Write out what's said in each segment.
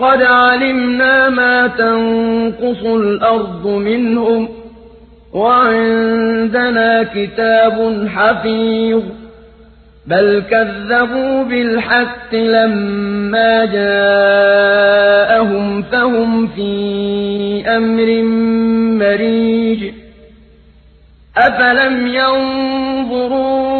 قد علمنا ما تنقص الأرض منهم وعندنا كتاب حفيظ بل كذبوا بالحق لما جاءهم فهم في أمر مريج أفلم ينظروا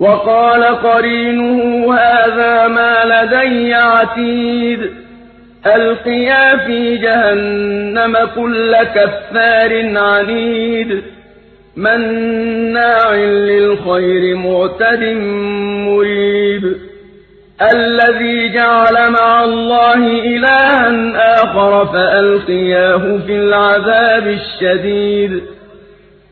وقال قرينه هذا ما لدي عتيد. ألقيا في جهنم كل كفار عنيد. مناع للخير معتد مريب. الذي جعل مع الله إلها آخر فألقياه في العذاب الشديد.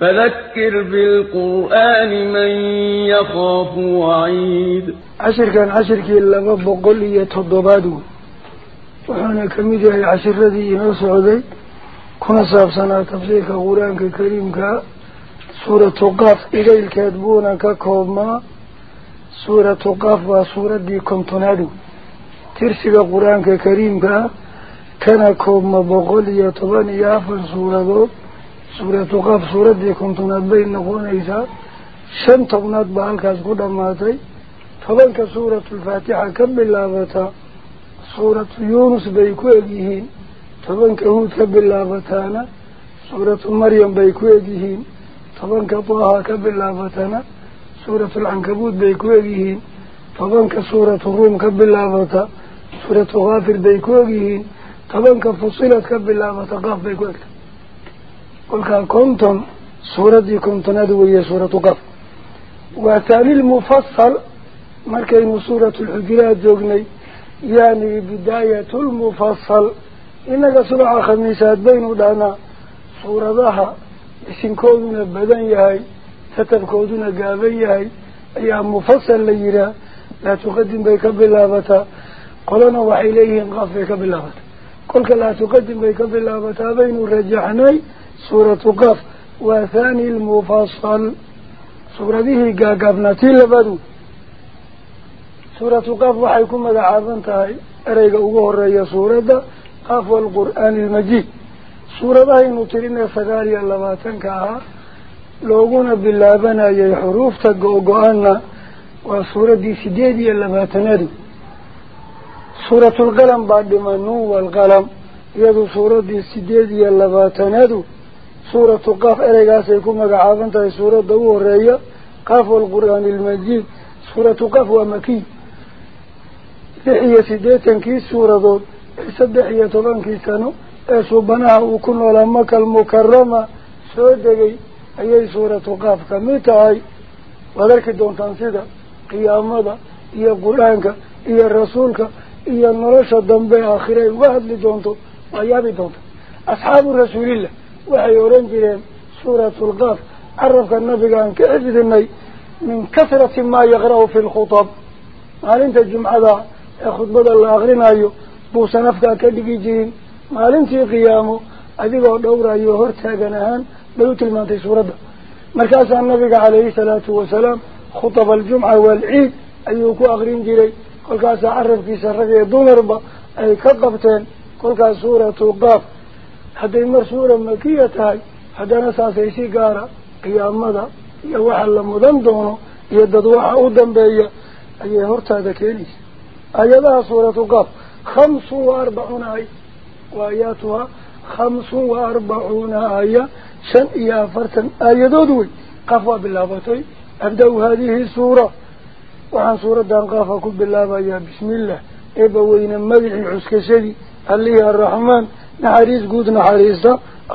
فذكر بالقرآن من يخاف وعيد. عشر كان عشر كي لما بقول لي تضبادو وحنا كميدي عشر ذي. نوسعدي كنا سابسنا تفسير القرآن الكريم كا سورة قاف إلي الكاتبون ككوما. سورة قاف وسورة دي كنتنادو ترسل القرآن الكريم كا كان كوما بقول لي تباني يافن سورة دو. سورة قاف سورة دي كنتنا بين نقول إيسا شن تغنات بهالكاس قد ماتي فبنك سورة الفاتحة كم باللابتا سورة يونس بيكو اجيهين فبنك هود كم باللابتانا سورة مريم بيكو اجيهين فبنك طه كم باللابتانا سورة العنكبوت بيكو اجيهين فبنك سورة الروم كم باللابتا سورة غافر بيكو اجيهين فبنك فصلت كم باللابتا قل كنتم سورة كنتم أدوية سورة قف. وثاني المفصل مركين سورة الحجرات جوغني يعني بداية المفصل. إنك سورة خميسات بين دانا سورة ذاها اسم كودنا بدن يهي. ستب كودنا قابن يهي. أيام مفصل ليرا. لا تقدم بيك باللابتا قلنا وحيليه انقاف بيك باللابتا قلك لا تقدم بيك باللابتا بين رجحني سورة قف وثاني المفصل. سورة به قاقبنا تلبدو سورة قف وحيكم ماذا عاظنتها أريق أقوه الرئي سورة قف والقرآن المجيد. سورة هاي نترين سقاري اللباتن كاها لوغونا باللابنا يي حروف تقوقوانا وسورة دي سديدي اللباتنادو سورة القلم بعد منو والقلم يدو سورة دي سديدي اللباتنادو سورة قاف إريقاس يكون مقعابا تهي سورة دو الرئية قاف والقرآن المجيد. سورة قاف ومكي. لحية سيديتا كي سورة دو. سدحية طبان كي سنو بناها وكنا لمك المكرمة. سودقي أي سورة قاف كميتاي وذلك دون تنسيدا قيامة. إيا قرآنك. إيا رسولك. إيا النرشة دنبي آخرين. واحد لدونتو. وأيابي دونتو. أصحاب رسول الله. Oran jireen suuratu lqaaf carabka nabigaan ka xifdinay min kasrati maa yaqra'u fi lkhutab maalinta jumcada ee khudbada la akrinayo buusan afkaa ka dhigi jirin maalintii qiyaamo adigoo dhowrayo hortaagan ahaan bay u tilmaantay suuradda markaasaa nabiga calayhi salaatu wasalaam khutaba aljumca waalciid ayuu ku akrin jiray kolkaasaa carabkiisa rag iyo dumarba ay ka qabteen kolkaas suuratu qaaf حتى المرسولة مكية تاي حتى نساس عيسي قارة. قيام مدى يوحى اللمدن دونه. يدد وحى أودن بي أيها هرتا ذكيريس أيها سورة قف خمس وأربعون آي وآياتها خمس وأربعون آي شن إياه فرتا آي دودوي. بالله باللابتي أبدأ هذه السورة وعن سورة دان قفاكم باللابة يا بسم الله. إبوين مبيع عسكسدي الليها الرحمن. نحريس قد نحريس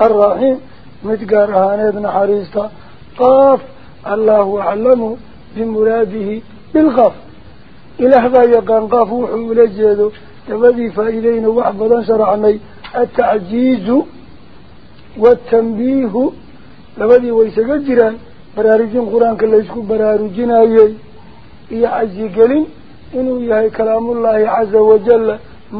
الرحيم متقرهان بن حريس قاف الله أعلم بمراده بالغف إلهذا يقان قافو حول الجهد تبذف إلينا وحفظا شرعني. التعجيز والتنبيه. لبدي ويسك الجران براريجين قرآن كالليسكو براريجين أيي. إيا عزيقل إنو يهي كلام الله عز وجل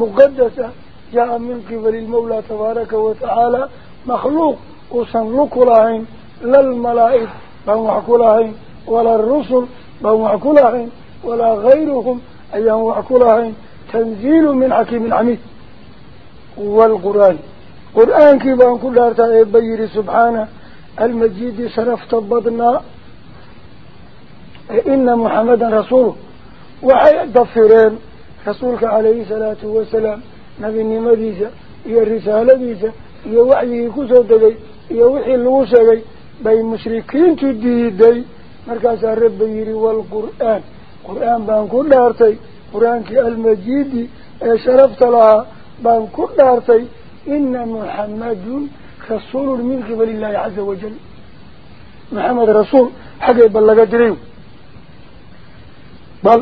مقدسة. جاء من قبل المولى تبارك وتعالى مخلوق وسنلق لهم لا الملائك بمحك لهم ولا الرسل بمحك لهم ولا غيرهم أيام وحك لهم تنزيل من حكيم عميد. والقرآن. قرآن كيبان كل هارتا يبير سبحانه. المجيد سرف تبضنا إن محمد رسوله. وحي الدفرين رسولك عليه الصلاة والسلام. نبي نمديسة يا الرسالة ديسة يا وعي كسو دقي هي وحي اللوسة دقي باي مشركين تديه دقي مركز الرب يري والقرآن. قرآن بان كل دارتي قرآن كي المجيد شرفت لها. بان كل دارتي إن محمد رسول من قبل الله عز وجل. محمد رسول. حقي بلغ جريو بل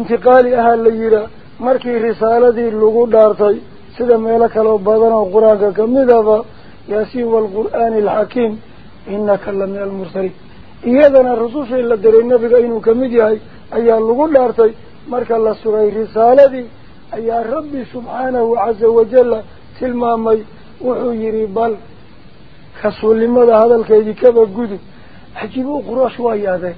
انتقال أهل ليرا lagu dhaartay sida meelo kaloo badan oo qur-aanka kamidaba yaasiin waalqur'aani alxakiim inaka la min almursaliin iyadana rusushii la diray nabiga inuu kamid yahay ayaa lagu dhaartay marka la sugay risaaladii ayaa rabbi subxaanahu caza wajalla tilmaamay wuxuu yidhi bal rasuulnimada hadalkeydii kaba gudub cajiibu quraash waa yaadeen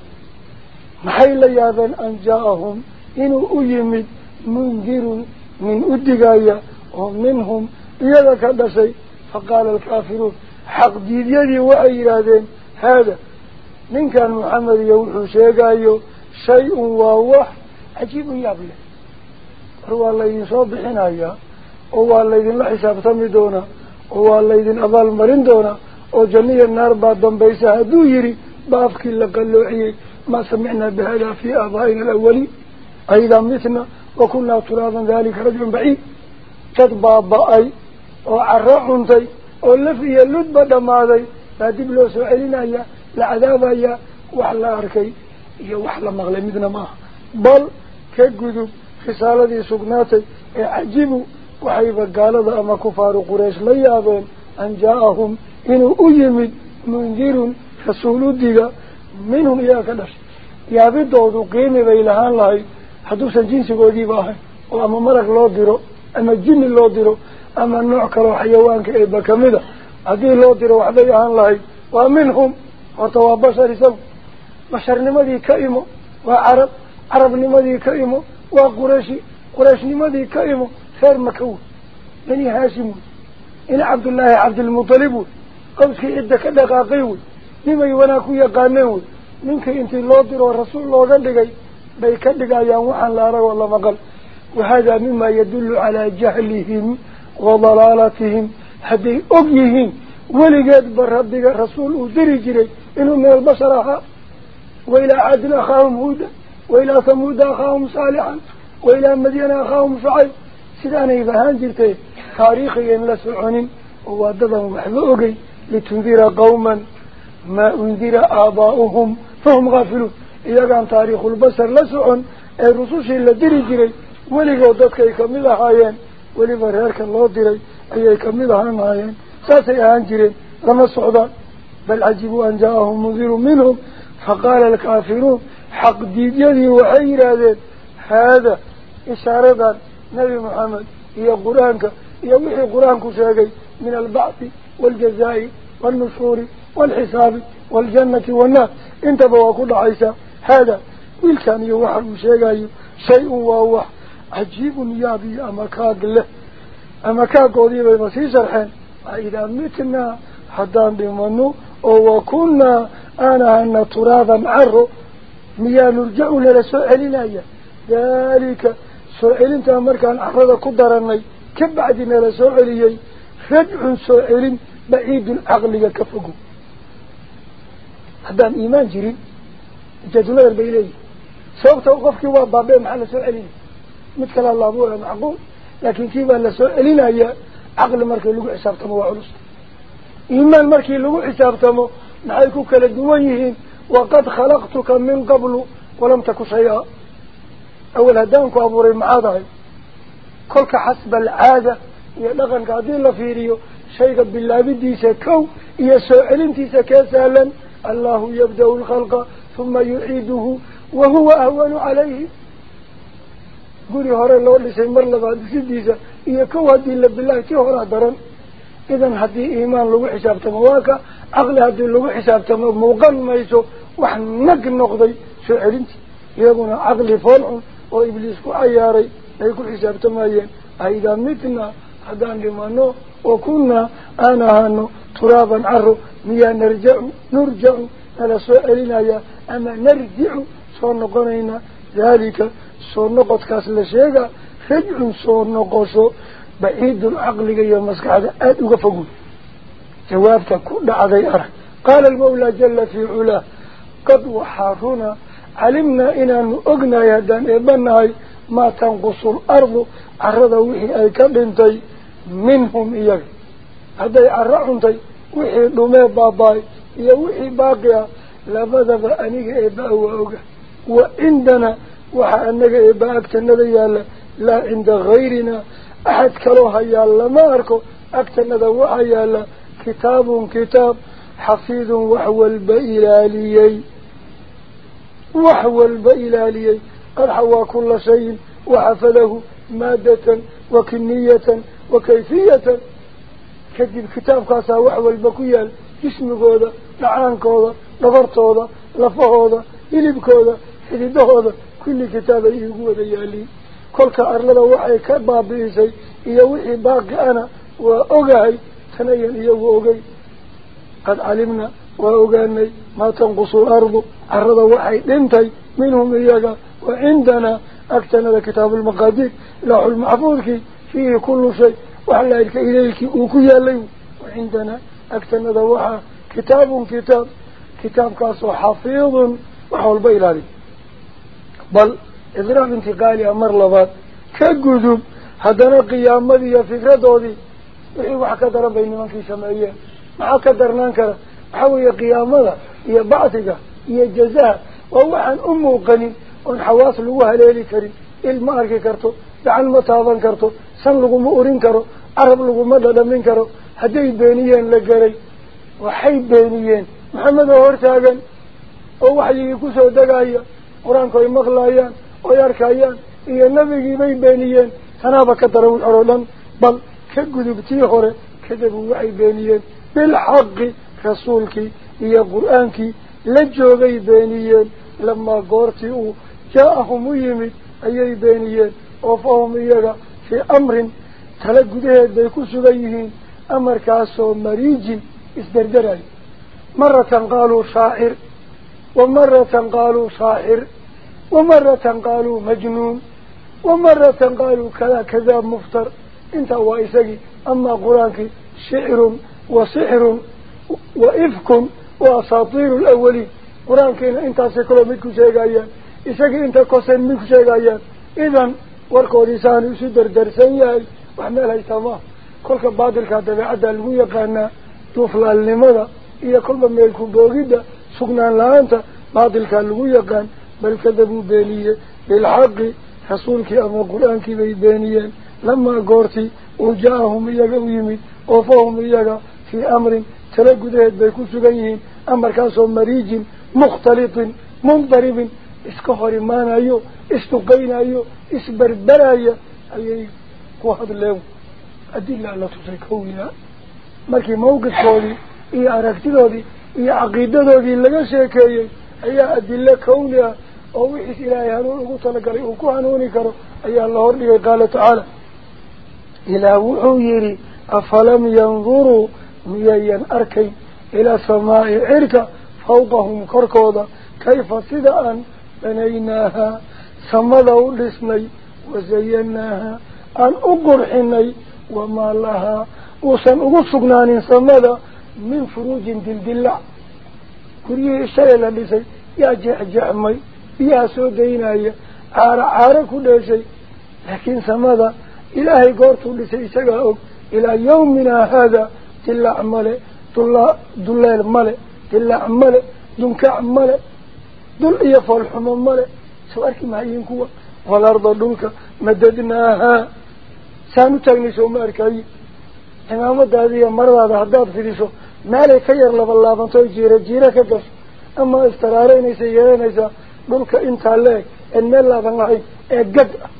maxay la yaabeen an jaa-ahum inuu u yimid منذر من أدقايا ومنهم إذا هذا شيء فقال الكافرون حق ديديدي وأي رادين. هذا من كان محمد يوحو شيقايو شيء ووح عجيب يابله هو الله ينصب حنايا هو الله يدين لحساب تمدونا هو الله يدين أضال مرندونا وجميع النار بعضهم بيسها دو يري بافك اللقلوحي ما سمعنا بهذا في أضائنا الأولي أيضا مثلنا وكنا ترابا ذلك رجل بعيد. تطباب أي وعرعنتي ولفي اللدبة دماذي لا تبلو سعلنا يا لعذاب يا وحلا أركي. يا وحلا مغلمدنا ما. بل كجذب رسالة سقناتي عجبوا وحيبا قال ذا أما كفار قريش ليابين أن جاءهم إنه أيمد منذر رسول الدقاء minhum iyaga ka dhashay yaabidoodu qiimi bay lahaan ama jinni loo diro ama nooc kaloo xayawaanka eeba kamida haddii loo diro waxbay ahaan lahayd waa minhum horta waa bashar isagu basharnimadii ka imo waa carab carabnimadii ka imo waa qurayshi qurayshnimadii ka imo reer maka wey bani haashim wey ina cabdullaahi cabdilmutalib wey qawskii cidda ka dhaqaaqay wey nimay wanaag ku yaqaaneen wey ninkii intii loo diroo rasuul looga dhigay بيكدق أيام وحن لا رأوا الله مقل وهذا مما يدل على جهلهم وضلالتهم حدي أبيهم ولقد بردق الرسول ودرجري إنهم من البشر أخاهم وإلى عدن أخاهم هودا وإلى ثمود أخاهم صالحا وإلى مدينة أخاهم فعل سيدان إذا هنجلت تاريخي إن لسعون وددهم محذوقي لتنذر قوما ما أنذر آباؤهم فهم غافلون إذا كان تاريخ البصر لسعون الرسوش اللي ديري جري ولي قوضتك يكمل حايين ولي فرهارك الله ديري أي يكمل حايين ساسي أهان جري لما السعودان بل عجبوا أن جاءهم مذير منهم فقال الكافرون حق ديديني وحير هذا هذا إشارة نبي محمد. هي قرآنك هي وحي قرآنك شاقي من البعث والجزاء والنشور والحساب والجنة والنار. انتبهوا كل عيسى. هذا ويلكان يوحى شاقي شيء وهو عجيب يابي أمكاق له أمكاق قضيب المسيح شرحين وإذا متنا حدان بمنو وكنا أنا أن ترابا عرو ميا نرجعنا لسؤالنا ذلك سؤال انت أمريكا أحفظ قدرني كبعدنا لسؤالي رجع سؤال بعيد العقل كفقه حدان إيمان جدنا البيلي. سوف توقفك وابابي محل سؤالين مثل الله أبوه معقول. لكن كيف أن سؤالنا هي عقل مركي لقو حسابتمو وعلص إيمان مركي لقو حسابتمو نحيكو كالدوانيهين وقد خلقتك من قبل ولم تكو شيئا. أول هدانكو أبوري معاضي كلك حسب العادة يلغن قادين لفيريو شيء بالله بديسة كو يسؤال انتيسة كسالا الله يبدأ الخلق ثم يعيده وهو أهون عليه. قولي هورا لو لسي مرلبا ديسة إيا كو هدين لبالله تي هورا درن. إذن هدي إيمان لو حساب تمواكا. عقل هدي لو حساب تمو موقن ميسو وحن نق نقضي. سؤال انتي يقول عقلي فالعون وإبليس كو عياري. يكون حساب تمايين. أيضا متنا. هدان لمانو. وكنا أنا هانو ترابا عرو. ميا نرجع نرجع. على سؤالنا يا أما نرجع صور نقنينا ذلك صور نقط كاس لشيغا رجع صور نقصو بعيد العقل يا مسكعة آد وقفقون جوابتك كل عضي أرى. قال المولى جل في علاه قد وحارنا علمنا إنان أغنى يدان إبناي ما تنقص الأرض عرض وحي أي كبنتي منهم إياك هذا عرعنتي وحي دمي باباي إيا وحي باقيا لبذب أنيك إباء وأوغا وعندنا وحا أنك إباء ديالا لا عند غيرنا أحد كلوها يالا ما أركو أكتنا دوحا يالا كتاب كتاب حفيظ وحوى البئلاليي وحوى البئلاليي قد حوى كل شيء وحفظه مادة وكمية وكيفية كذب كتاب كاسا وحوى البكيال جسم كودا لعان كودا نظرتودا لفهودا إلب كودا حديدهودا كل كتاب يقول يالي كل كأرلدا وحي كبابيسي إيا وحي باقي أنا وأقعي تنين إيا وأقعي قد علمنا وأقاني ما تنقص الأرض عرض وحي دنتي منهم إياك وعندنا أكتنا كتاب المقادير لوح المحفوظ فيه كل شيء وحلا إلك إليك وكيا لي وعندنا أكتن ذوحة كتاب كتاب كتاب كاسو حفيظ وحول بيلالي بل إذراب انتقالي أمر لبات كالقذوب هدنا قيام مذي فكرة دودي. وحيو حكتر بيني من في سمائية مع كدر نانكر حوي قيام مذا إيا بعثك الجزاء وهو عن أمه قني وان حواص لغوها ليلي كريم المارك كرتو دعا المطابن كرتو. سنلغو مؤرين كرو عرب لغو مدد من كرو karo carab laguma dhadhamin karo hadday beeniyeen la garay waxay beeniyeen maxamed oo hortaagan oo waxyigii kusoo degaya qur-aanku ay maqlayaan oy arkayaan iyo nabigiibay beeniyeen tanaaba ka dara wix horoo dhan bal ka gudubtii hore kadabu waxay beeniyeen بالحق رسولك هي قرآنك لجوغي بينيين لما قرتئوا أمر كاسو مريج إسدردري. مرة قالوا شاعر ومرة قالوا صاحر ومرة قالوا مجنون ومرة قالوا كذا كذا مفتر انت وإساقي أما قرآنك شعر وسحر وإفك وأساطير الأولين قرآن كينا انت سيكولو ميكو شيغايا إساقي انت قصين ميكو شيغايا. إذن وركو لسان هيتما كلك بادلك دبيعة المية قانا توفلا لماذا إيا كل ميلكو بوغيدا سقنان لانتا بادلك المية قان بل كذبوا بينية بالحق رسولك أما قرآنك بيبينيا لما قرتي وجاءهم إياك ويمي وفهم إياك في أمر تلقده بيكون سجيهين أمر كاسو مريج مختلط منضرب iska hor imaanayo isduqaynayo isberberaya ayay ku hadleen. أدلة على تسيكوية مركي موقف كوني إيا أركتلودي إيا عقيدتودي لغا شاكاية إيا أدلة كوني أو إيس إلهي هنون قطنة قريب وكوهنوني كرو أي الله أرلي قال تعالى إلا وحويري أفلم ينظروا ميايا أركي إلى سماء عركة فوقهم كركوضة كيف صدعا بنيناها سمضوا لسمي وزيناها أن أقرحني uusan ugu sugnaanin samada min furuujin dildillac guryihii shalay la dhisay yaa jeexjeexmay biyaha soo daynaya caaro caaro ku dheeshay laakiin samada ilaahay goortuu dhisay isagaa og ilaa yawminaa haada dillac male dulla dulleel male dillac male dunkac male dul iyo foolxumo male soo arki mahayiin kuwa walarda dhulka madadnaahaa haddaad fidiso meelay ka yar labalaabanto jiira jiira ka gasho ama istaraaraynaysa yeelanaysaa dhulka intaa le-eg een meel laaban lahayn ee gad ah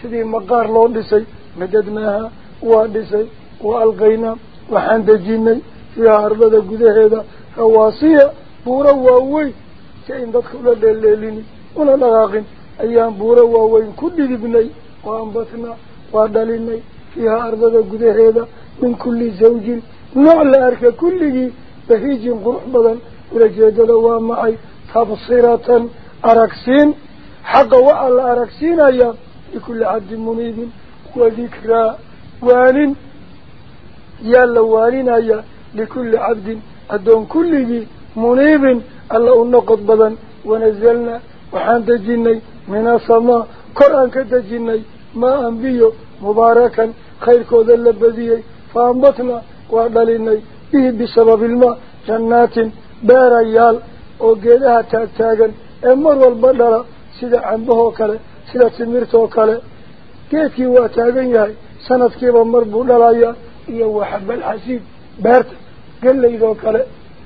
sidii maqaar loo dhisay madadnaaha waa dhisay wa alqaynaa waxaan dejinay fiiha ardada gudaheeda rawaasiya buuro waaweyn si ayn dadka ula dheeldheelinin una dhaqaaqin ayaan buuro waaweyn ku dhidibnay wa ambatnaa waa dhalinay fiiha ardada gudaheeda min kulli zawjin nooc la arka kulligii bahiijin qurux badan ulajeedada waa macay tabsiratan aragsiin xaqa waxaa la aragsiinayaa likulli cabdin muniibin wadikraa waanin yaa la waaninayaa likulli cabdin addoon kulligii muniibin alla u noqod badan wanazalnaa waxaan dejinay min ambatnaa waa dhalinay bihi bisababi ilmaa jannaatin beerayaal oo geedaha taagtaagan ee mar walba dhala sida cambahoo kale sida timirtoo kale geedkii waa taagan yahay sanadkiiba mar buu dhalayaa iyo waxabal xasiid beerta gellaydoo kale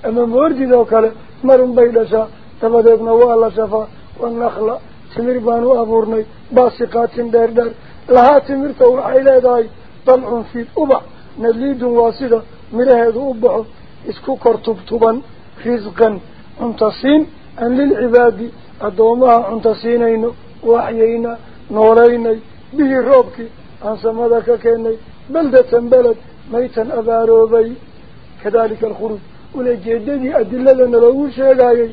ama moordidoo kale marun bay dhashaa dabadeedna waa la shafaa wanakla abuurnay baasiqaatin dheer dheer lahaa timirta waxay leedahay dalcun fiid ubax nadliidun waa sida midhaheedu u baxo isku kor tubtuban risqan cunta siin aan lilcibaadi addoomaha cunta siinayno waaxyayna noolaynay bihii roobkii aan samada ka keenay beldatan beled maytan abaaroobay kadalika alkhuruuj ulajeedadii adiladana loogu sheegayay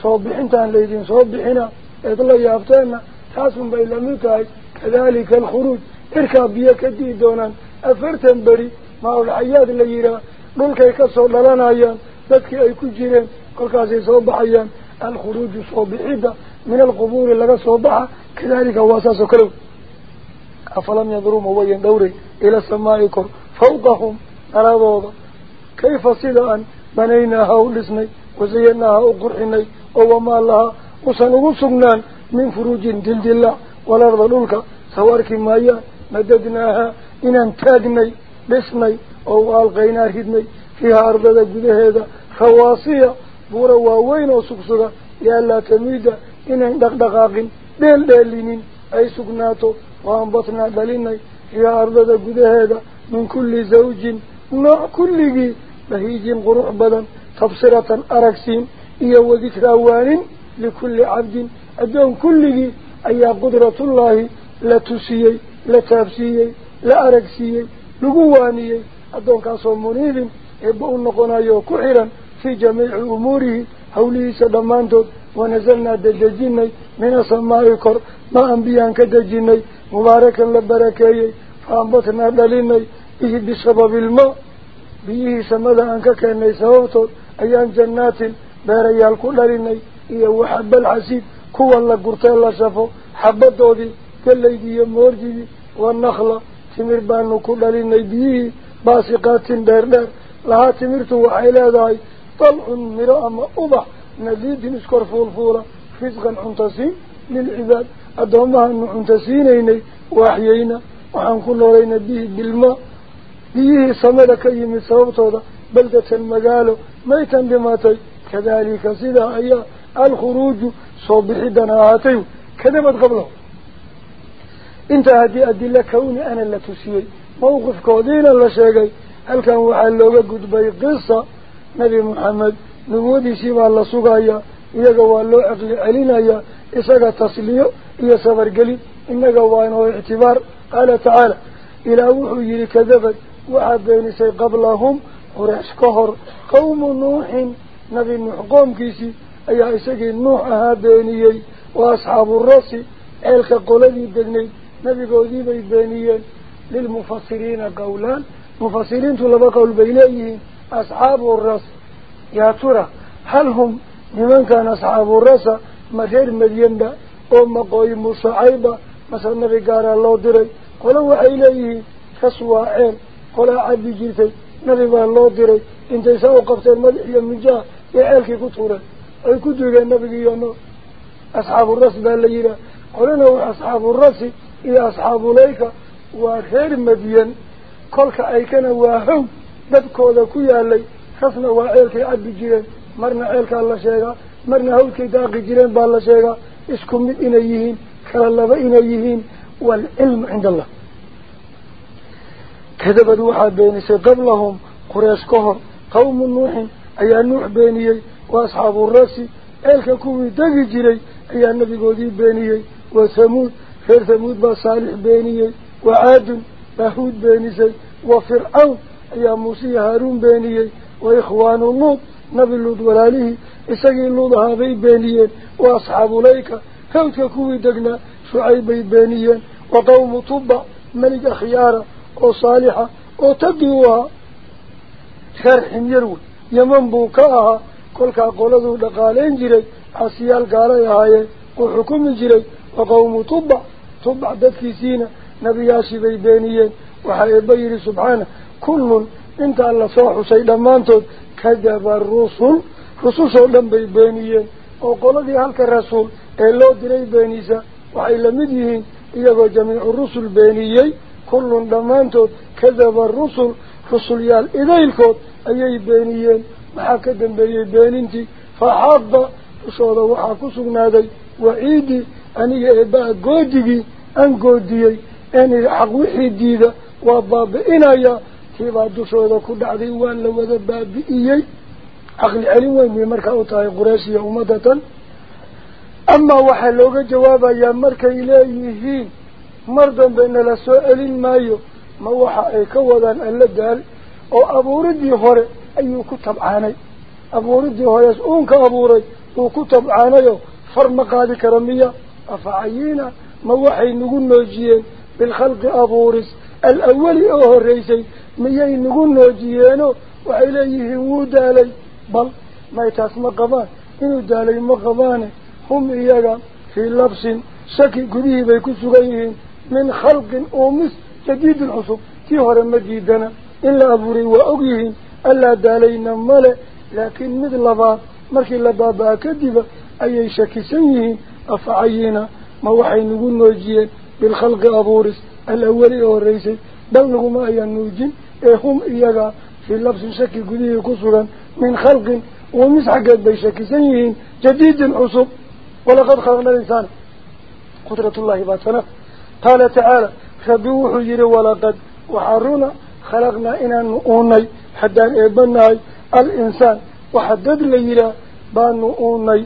soo bixintaan laydin soo bixina إذن يافتين تاسم بي لمكاي كذلك الخروج. اركب بيه كدي دونان أفرتن بري. مع هو العياد اللي يرى. نلقي يكسر للان ايان بسك أي كجيرين. كل كاسي صوب ايان الخروج صوب عدة من القبور اللي صوب كذلك هو أساس كلو. أفلم يضروم هو يندوري. إلى السماء كر فوقهم. على ضوضة. كيف صدقا بنيناها لسني وزيناها وقرحيني وما الله sugnaan min furuujin dildillaac walarda dhulka saw arki maayaan madadnaaha inaan taagnay dhisnay oo u alqaynaa ridnay fiiha ardada gudaheeda rawaasiya buura waaweyn oo sugsuga yaallaa tamiida inayn dhaqdhaqaaqin dheel dheelinin ay sugnaato wa ambatnaa dhalinay fiiha ardada gudaheeda min kulli zawjin nooc kulligii bahiijin qurux badan tabsiratan aragsiin iyo wadikraa waanin لكل عبد أدون كله أي قدرة الله لا تسيي لا تفسيي لا أرقسيي لقوانيي. أدون كاسو منيل إبقون نقنايو كحرا في جميع أموره. حوله سدمانت ونزلنا دجاجين من السماء كر ما أنبيان كدجيني مباركا لبركيي فأنبتنا دليني به بسبب الماء به سمدها أنك كان ليس أيام أيان جنات بارياء الكلاريني iyo waxabal xasiid kuwa la gurtee la shafo xabadoodii gelaydii iyo moorjidii wanakla timir baanu ku dhalinay biyihii baasiqaatin dheer dheer lahaa timirtu waxay leedahay dalcun miro ama ubax nadiidin iskor fuulfuula risqan cuntasiin lilcibaad addoommahanu cuntasiinaynay waaxyeyna waxaan ku noolayna bihi bilmaa biyihii samada ka yimid sababtooda beldatan magaalo maytan dhimatay kadalika sidaa الخروج صبح دناتي كذبة قبله. انت هدي أدلة كوني أنا لا تسير. موقف قدين الله شاقي. هل كان وحلوك قد بي قصة؟ نبي محمد نبودي سيبا الله سقايا. إذا قوالو عقل علينا إساقا تصليو إيا سفر قلي. إنا هو اعتبار. قال تعالى إلا وحو يلي كذبة وحد بينسي قبلهم. قريش كهر. قوم نوح. نبي محقوم كيسي. أي عسكي نوح هادينيي وأصحاب الرسي إلك قولي الدقني نبي قولي بيبانيين للمفسرين قولان مفسرين طلبا قول أصحاب الرسي يا ترى هل هم لمن كان أصحاب الرسي مدير مليان دا أم قوي مصعيبة مثلا نبي قال الله دري قولوا إليه كسوا عين قولا عبي جيتي نبي قال الله دري انت يساوقفت المدعي من جاء يا إلكي كتورا yidhaah qolana wax asxaabu rasi iyo asxaabulayka waa reer madyan kolka aykana waa how dadkooda ku yaalay rasna waa ceelkay cabbi jireen marna ceelkaa la sheegaa marna hawdkay daaqi jireen baa la sheegaa isku mid inay yihiin kala laba inay yihiin waalcilmu cinda allah kadabad waxaa beenisay qablahum qureesh ka hor qawmu nuuxin ayaa nuux beeniyey وأصحاب الرأس إلك كوي دقي جري أي النبي قدي بيني وثمود خير ثمود بصالح بيني وعاد لهود بيني وفرعون أي موسي هارون بيني وإخوان اللوط نبي اللوط ولاليه إساقي اللوط هذي بيني وأصحاب ليك كوتك كوي دقنا شعيب بيني وقوم طبع ملك خيارة وصالحة وتبدوها خير يروي يمن بوكاها كل كقولته دقالين جري اسيال قال يا هاي كل حكم جري وقوم طبع طبع دك سينا نبي ياشي بيدانيا وحيبير سبحانه كل انت الله صاح سيدا ما انت كذب الرسل رسول سلم بيدانيا وقولتي هالك الرسول اللو دري بينيسا وحيلا مديهين إذا جميع الرسل بينيي كل دمانتو كذب الرسل رسليال إذا الكوت أي بينيين ka dambeeyey beenintii faxaqa dushooda waxaa ku sugnaaday waciidii aniga eebaa goodigii aan goodiyey een xaq wixii diida waa baabi'inaya tiibaa dushooda ku dhacday waa la wada baabi'iyey caqli celin weyn bay markaa u tahay quraysh iyo ummadatan amaa waxaa looga jawaabayaa markay leeyihiin mar dambe nala soo celin maayo ma waxa ay ka wadaan alla daal oo abuuridii hore ma waxay nagu noojiyeen bilkhalqi abuuris alawali oo horreysay miyay nagu noojiyeeno waxay leeyihiin wuu daalay bal may taas ma qabaan inuu daalay ma qabaane hum iyaga fii labsin shaki gudihii bay ku sugan yihiin min khalqin uumis jadiidin cusub tii hore ma diidana in la abuuray waa og yihiin ألا دالينا ماله لكن مثل لبا مركي لبا باكدبا أي شكسينيه أفعينا ما وحي نقول نوجيه بالخلق أبورس الأولي أو الرئيسي بلغ ما ينوجين إيهم إيهغا في اللبس شكي قديه كسرا من خلق ومسحقا بشكسينيه جديد عصب ولقد خلقنا الإنسان قدرة الله باتنا. قال تعالى خبوح يروا لقد وحرونا la yihaah baanu uunay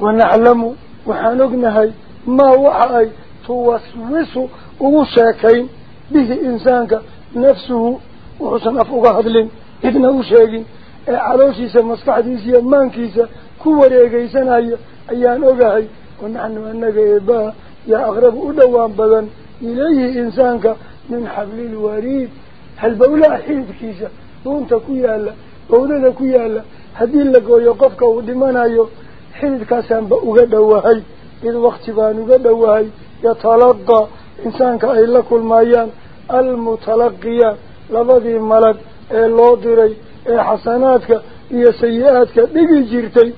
wanaclamu waxaan ognahay maa waxa ay tuwaswisu ugu sheekayn bihi insaanka nafsuhu wuxuusan af uga hadlin cidna u sheegin ee calooshiisa maskaxdiisa iyo maankiisa ku wareegeysanaya ayaan ogahay wanaxnu anaga eebbaha yaa aqrabu u dhowaan badan ilayhi insaanka min xablilwariid halbowlaha xididkiisa dhuunta ku yaala bawdada ku yaala haddii la gooyo qofka uu dhimanayo xididkaasaanba uga dhowahay id wakti baan uga dhowahay yatalaqaa insaanka ay la kulmayaan almutalaqiyaan labadii malag ee loo diray ee xasanaadka iyo sayi-aadka dhigi jirtay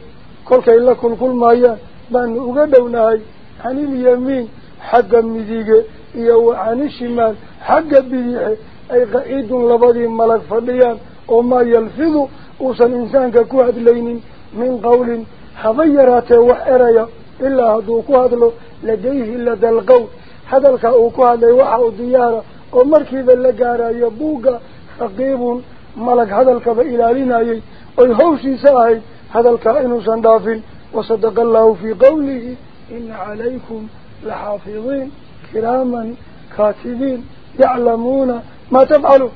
kolkay la kulkulmayaan baanu uga dhownahay canilyamiin xagga midige يو عن الشمال حق بيحة أي قائد لبدي ملك فليان وما يلفظ وصل إنسان كواد لين من قول حضيرات وحرية إلا هدو كواد له لديه لدى القول حدلك أو كواد يوحى ديارة ومركب لقارة يبوغ فقيب ملك حدلك بإلى لنا ويهوشي ساهي حدلك إنو صندافل وصدق الله في قوله إن عليكم لحافظين kiraaman kaatibiin yaclamuuna maa tafcaluun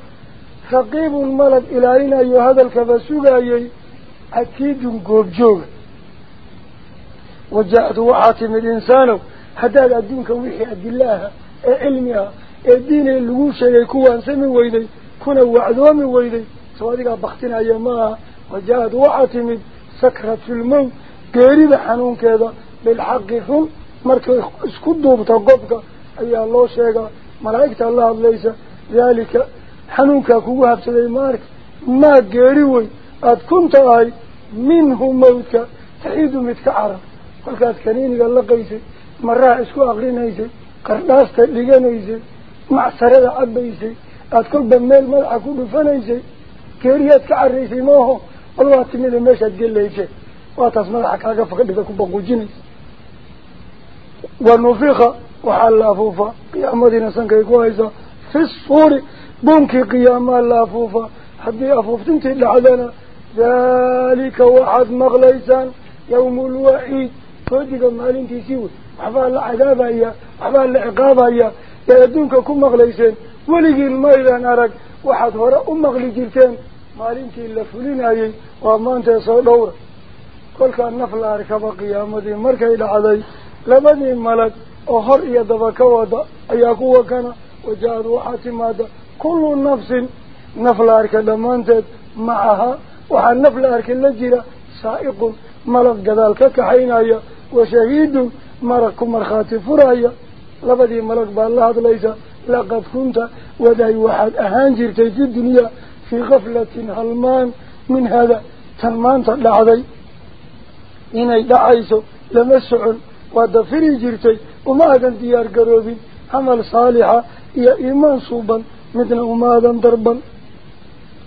raqiibun malag ilaalinayo hadalkaba sugayay akiidun goobjooga wajaa-adu waxaa timid insaanow haddaad adduunka wixii adilo aha ee cilmi ah ee diinay lagu sheegay kuwaan sami weyday kuna wacdoomi weyday soo adigaa baktinaya ma aha wajaa-adu waxaa timid sakratulmowt geerida xanuunkeeda bilxaqi ayaa loo sheegaa malaa'igta la hadlaysa daalika xanuunkaa kugu habsaday maarka maa geeri wey aada kunta ahay minhu mawdka taxiidu mid ka carab kolkaad kaniiniga laqaysay maraha isku akrinaysay qardhaasta dhiganaysay macsarada cabaysay aada kolba meel madaxa ku dhufanaysay geeriyaad ka caraysay maaho bal waa timida meeshaad gelayseen waa taas madaxa kaaga fakadhida ku baquujinaysa wanufika وحال لافوفا قيام مدينة سنكي قوائزة في الصور بمكي قيام لافوفا حدي أفوف تنتي إلا لعدنا. ذلك واحد مغليسان. يوم الوحيد فجد المالين تسيوه عفال العذاب هي عفال العقاب هي يا دونك كم مغليسان ولقي الميلان أرق. وحد هراء مغلي جلتان مالين تي إلا فلين هاي. وامان تيسو دور. كل كان نفل أركب قيام مدينة مركي لعدي. لمدين ملك. أهر يدبا كوادا قوة كان وجاد وحاتي كل نفس نفل نفلارك دمانتد معها وحا نفلارك اللجرة سائق ملق قدالك كحينايا وشهيد مرق مرخاتي فرايا لبدي ملق بالله ليس لقد كنت وداي واحد أهانجر في الدنيا في غفلة هلمان من هذا تلمانت لعضي إني دعيس لمسع ودفري جرتي وما كان ديار قروبي؟ عمل صالحة يا إيمان صوبا مثل وما كان ضربا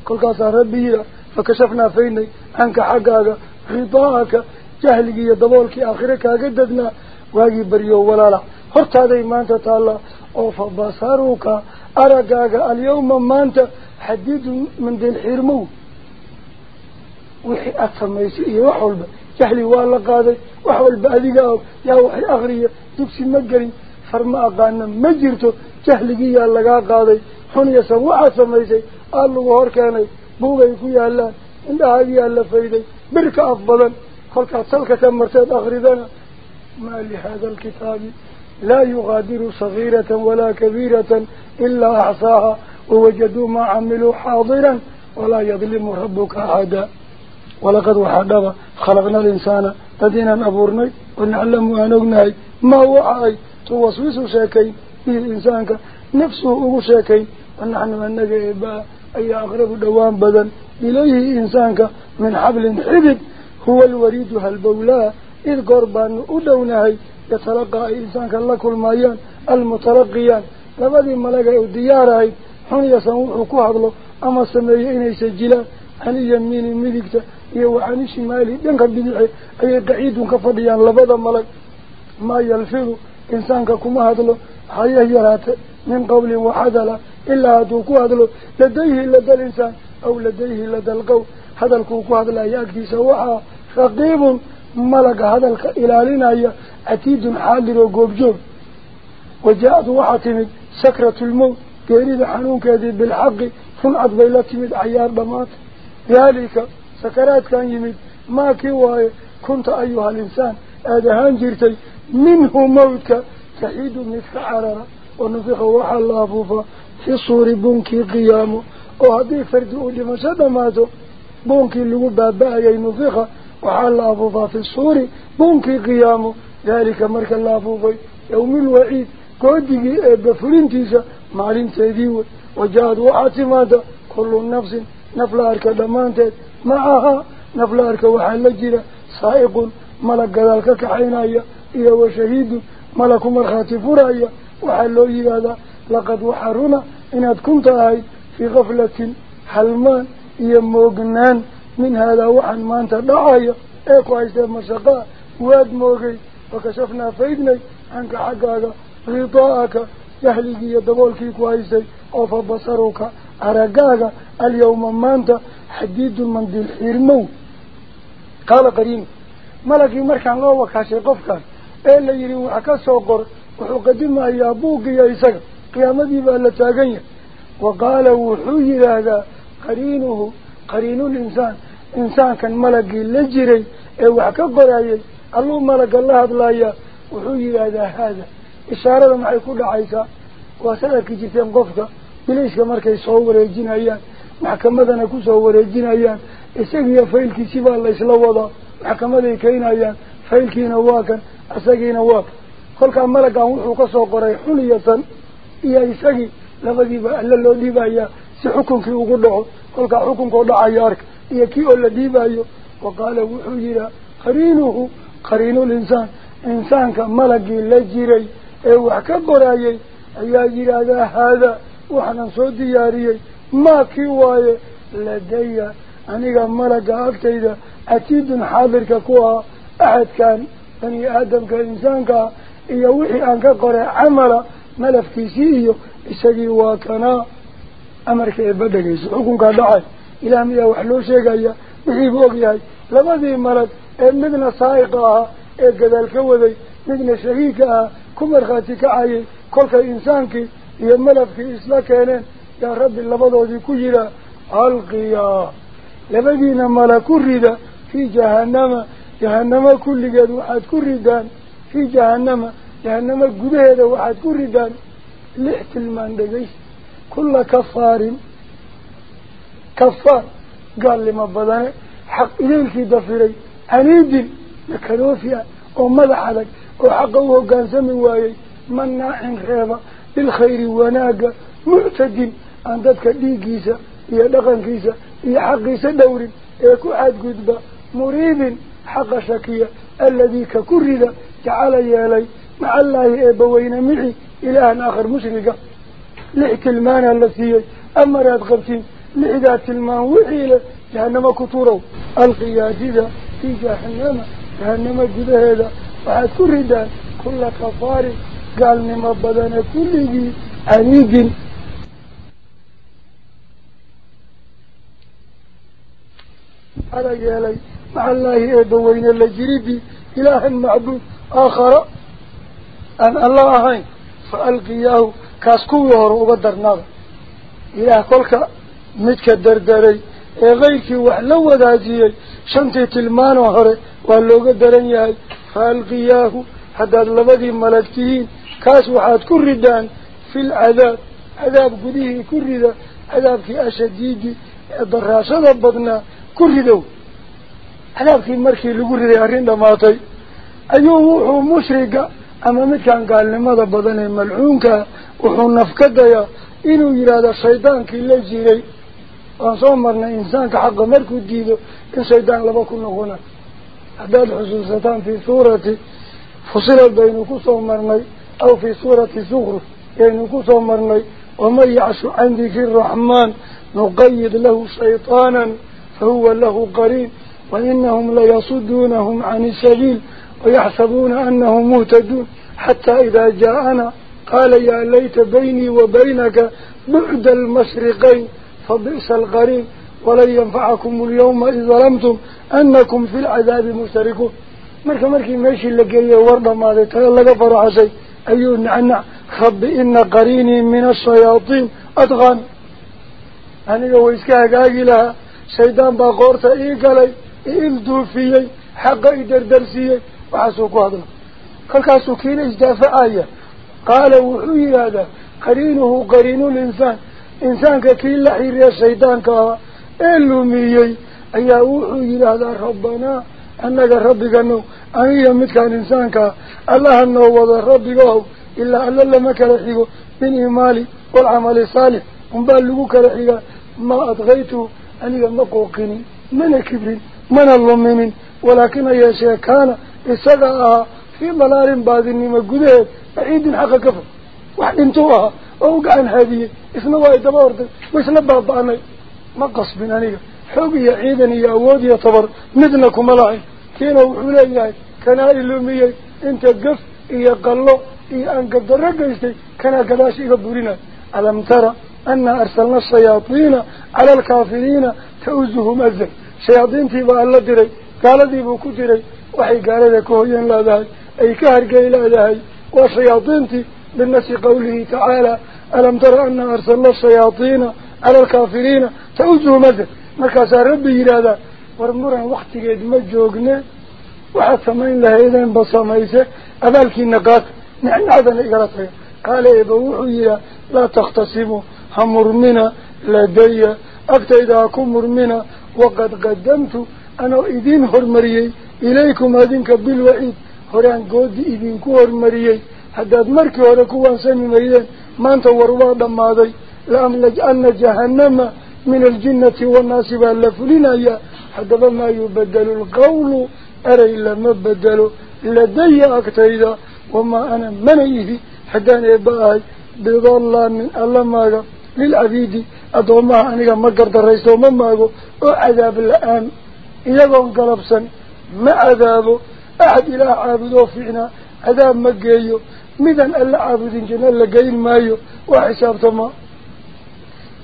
كل ربي ربيرة فكشفنا فيني عنك حقاك غضاءك جهلك يدبولك آخرك أقددنا واجي بريو ولا لا. خرت هذا إيمان تتالى أوفى بصاروك أرقاك اليوم ما أنت حديد من دين حرمو وحي أكثر ما يسئي وحول سحلي ولا قاضي وحول بعدي جاو يا وحي أغري تبص المجري فرما قانا مجرته سحلي جي الله قاضي هني سوا عصام يسي. الله وهر كاني بوعي كوي الله إن ده هذي الله فيدي بركة أفضل خلك سلك تمر أغري ذنا ما لهذا الكتاب لا يغادر صغيرة ولا كبيرة إلا أحصاها ووجدوا ما عملوا حاضرا ولا يظلم ربك أحدا. ولقد وحده خلقنا الإنسان تدينا أبورني ونعلم أنقناي ما هو عاي؟ توسوس شاكي في الإنسان نفسه هو شاكي ونحن من نجيبا أي أغرب دوام بدن إليه إنسان من حبل حدد هو الوريد هالبولاء إذ قربان أدوناي. يتلقى إنسان لك الميان المترقيان. لبدي ملقى الدياراي. حن يسمو حكوه أما سمعيني سجلا. عن يمين ملكته إيه وعن الشمالي دنك بدعي أيه قعيد كفضيان لبدا ملك ما يلفظ إنسان ككما هدلو حيه يرات من قول وحدلا إلا هدوكو هدلو لديه لدى الإنسان أو لديه لدى القو هدلكو كو هدلا يأكدي سواء فقيم ملك هذا إلى لنا أتيد حاضر وقبجر وجاءت من سكرة الموت تريد حنون كذب بالحق ثم من عيار بمات ذلك سكرات كان يمد ما كواي كنت أيها الإنسان هذا جرتي منه موتك. تحيد منك عرارة ونفخ وحى الله فوفا. في صور بنكي قيامه. وهذه فردئ لما شدماته بنكي اللي هو بابا ينفخ وحى الله فوفا. في صور بنكي قيامه. ذلك مرك الله فوفا. يوم الوعيد. قدق بفرنتيسة معلم تذيوه وجاد وعاتماته كل نفس نفلها الكدمانتات معها نفلارك وحال لجرة سائق ملك قدالك كحيناية إيه وشهيد ملك مرخات فرائية وحالو إيه هذا لقد وحرنا إن كنت هاي في غفلة حلمان إيه موقنان من هذا وحن ما أنت دعايا. إيه قايسة مشاقاء واد موقي فكشفنا فيدني عنك حقاك غطاءك. يحلقي يدبولك قايسة أوفى بصرك أرقاك اليوم ما أنت حديد من ذي الحرمو قال قريم ملكي مركان الله وكاشي قفكان إيه اللي يري وحكا سوقر وحقدم يا أبوك يا إساق. قيامتي بألا تاقيا وقال وحوي هذا قرينه قرين الإنسان. إنسان كان ملكي لجري إيه وحكا قرأي. الله ملك الله أدلايا وحوي هذا هذا. إشارة ما يكون عيسى وسألك جيتين بليش مركي صور الجنايات محكمتنا كو صور الجنايات إساقيا فايلكي سيبا الله إسلوضا محكمتي كينايان فايلكي نواكا أساقي نواك كل كان ملكا وحو كسو قرأي حلية إيا إساقي لفديبا ألا لو ديبايا سي حكمكي وقلعو كل كان حكمك ودعا يارك إيا كي أولا ديبايو وقال وحو جيرا قرينه قرين الإنسان إنسان كان ملكي لجيري ka qoraayay ayaa yidhaahdaa haada. Ladaya aniga malaga agtayda catiidun xaadirka ku ah axadkan bani aadamka insaankaa iyo wixii aan ka qoray camala malafkiisii iyo isagii waa kanaa amarka eeba dhegayso xukunkaa dhacay ilaah miyaa wax loo sheegaya wixiibuu ogyahay labadii malag ee midna saa'iqa ahaa ee gadaal ka waday midna shahiidka ah ku markhaati kacayay kolkay insaankii يا ملف في إسلاكين يا رب اللبضو دي كجرة ألقيا لبدينا ملك الردى في جهنم جهنم كل جد واحد كردان في جهنم جهنم قبيدة واحد كردان لحت المندقش كل كفار كفار قال لي ما مبضان حق إليك دفري أنيد لكروفيا أو ملحلك وحقه قانسة من وايه مناع خيبه بالخير وناجا معتد عن ذلك ديجيسا يا دقن كيسا يا حقيسا دوري. يا عاد قدبا مريب حق شكية الذي ككرد تعالى يا لي مع الله أبوين معي إله آخر مشرقة. لحك المانا التي أمرات قبتين لحدات المان وحيلة. لأنما كتورو. القيادة في جهنم جهنم جده هذا. وحد كردان كل كفار قال نما بدنا كلي أريد على جالي مع الله أدوين اللجريبي إله معبود آخر. أن الله هين فألقياه كاسكو يهرو بدر نار. إله قولك متك الدرداري إغيك وحلو دازيي شنتي تلمان وهره وحلو قدران يهي فألقياه حداد لبدي ملكتين. كاسو حاد كردان في العذاب. عذاب قديه كرد عذاب في أشديد. الدراسة ضبطنا كردو عذاب في مركي لقرد يارين دماطي أيوه وحو مشرق أما مكان قال لماذا بضن ملعونك. وحو نفكده يا. إنو يلا دا الشيطان كله جيري وانصمرنا إنسان كحق مركو ديدو. إن شيطان كنا هنا عداد حسوسة في سورة فصلت بينكو صمرنا aw fii suurati sukruf yaynu kusoo marnay waman yacshu can dikri raxmaan nuqayid lahu shayطaanan fahuwa lahu qariin wainahum layasuduunahum can isabiil ويحسبون أنهم مهتدون. حتى إذا جاءنا قال يا ليت بيني وبينك بعد المشرقين فبئس القرين. ولن ينفعكم اليوم إذ ظلمتم أنكم في العذاب مشتركون. مركا مركي ماشي لقيا ورد ماذا؟ تلقى فرحسي أيو نعنع رب إن قريني من الشياطين أدغان أنا ويسكا قاقي شيطان باقورتا إيقالي إلدو فيي حقا إدردرسيي وحسوك هذا كالكاسو كين إجدافع آية. قال وحوي هذا. قرينه قرين الإنسان. إنسان ككين لحير يا شيطان كا إلوميي أيا وحوي هذا ربنا. أنك ربك أنه أني متكان إنسان كا الله أنه وضع ربك إلا أن لما كرحيه من إيمالي والعمل الصالح. ومبالغو كرحيه ما أطغيته أني مقوقني من كبر؟ من اللمين ولكن يا شيخ كان إساقها في ضلال باذني مقودهد بعيد حق كفر. واحد انتوها ووقع هذه. اسمه وايد دمورد واسنا باباني ما حبي عيدن يا ود يا تبر مدنكم لاي كنا وحولي لاي كنا اللومي أنت قف يا قلو يا انقد رجلي كنا قداش يقبرنا ألم ترى أن أرسلنا الشياطين على الكافرين تؤذهم أزل. شياطين تبا الله دري قال ذي بوكو دري. وحي قال لك هو ينلا ذاك أي كهرق إلى ذاك وشياطين تي تبا قوله تعالى ألم ترى أن أرسلنا الشياطين على الكافرين تؤذهم أزل. Joogne waxaad samayn lahaydeenba samayse abaalkiina qaata nicnacdana igala taga qaala eeba wuxuu yihaa laa takhtasimuu ha murmina ladaya agtayda ha ku murmina waqad qadamtu anoo idiin hormariyey ilaykum adinka bilwaciid horaan goodi idinku hormariyey haddaad markii hore kuwaan sami maydeen maanta war waa dhammaaday laamlaj'alna jahannama min aljinnati wannaasi baa la fulinayaa haddaba من الجنة والناس بألفلنا يا حتى ما يبدل القول. أري ما بدلوا لدي أكتيدا وما أنا منيه حتى نباهي بظل من ألمها للعبيد. أدومها أنك مقرد الرئيس ومماغو وعذاب الآن. إذاهم قلبسا ما عذابه أحد إله عابده فينا عذاب مقايو مذن ألا عابدين جنال لقايل مايو. وحسابتما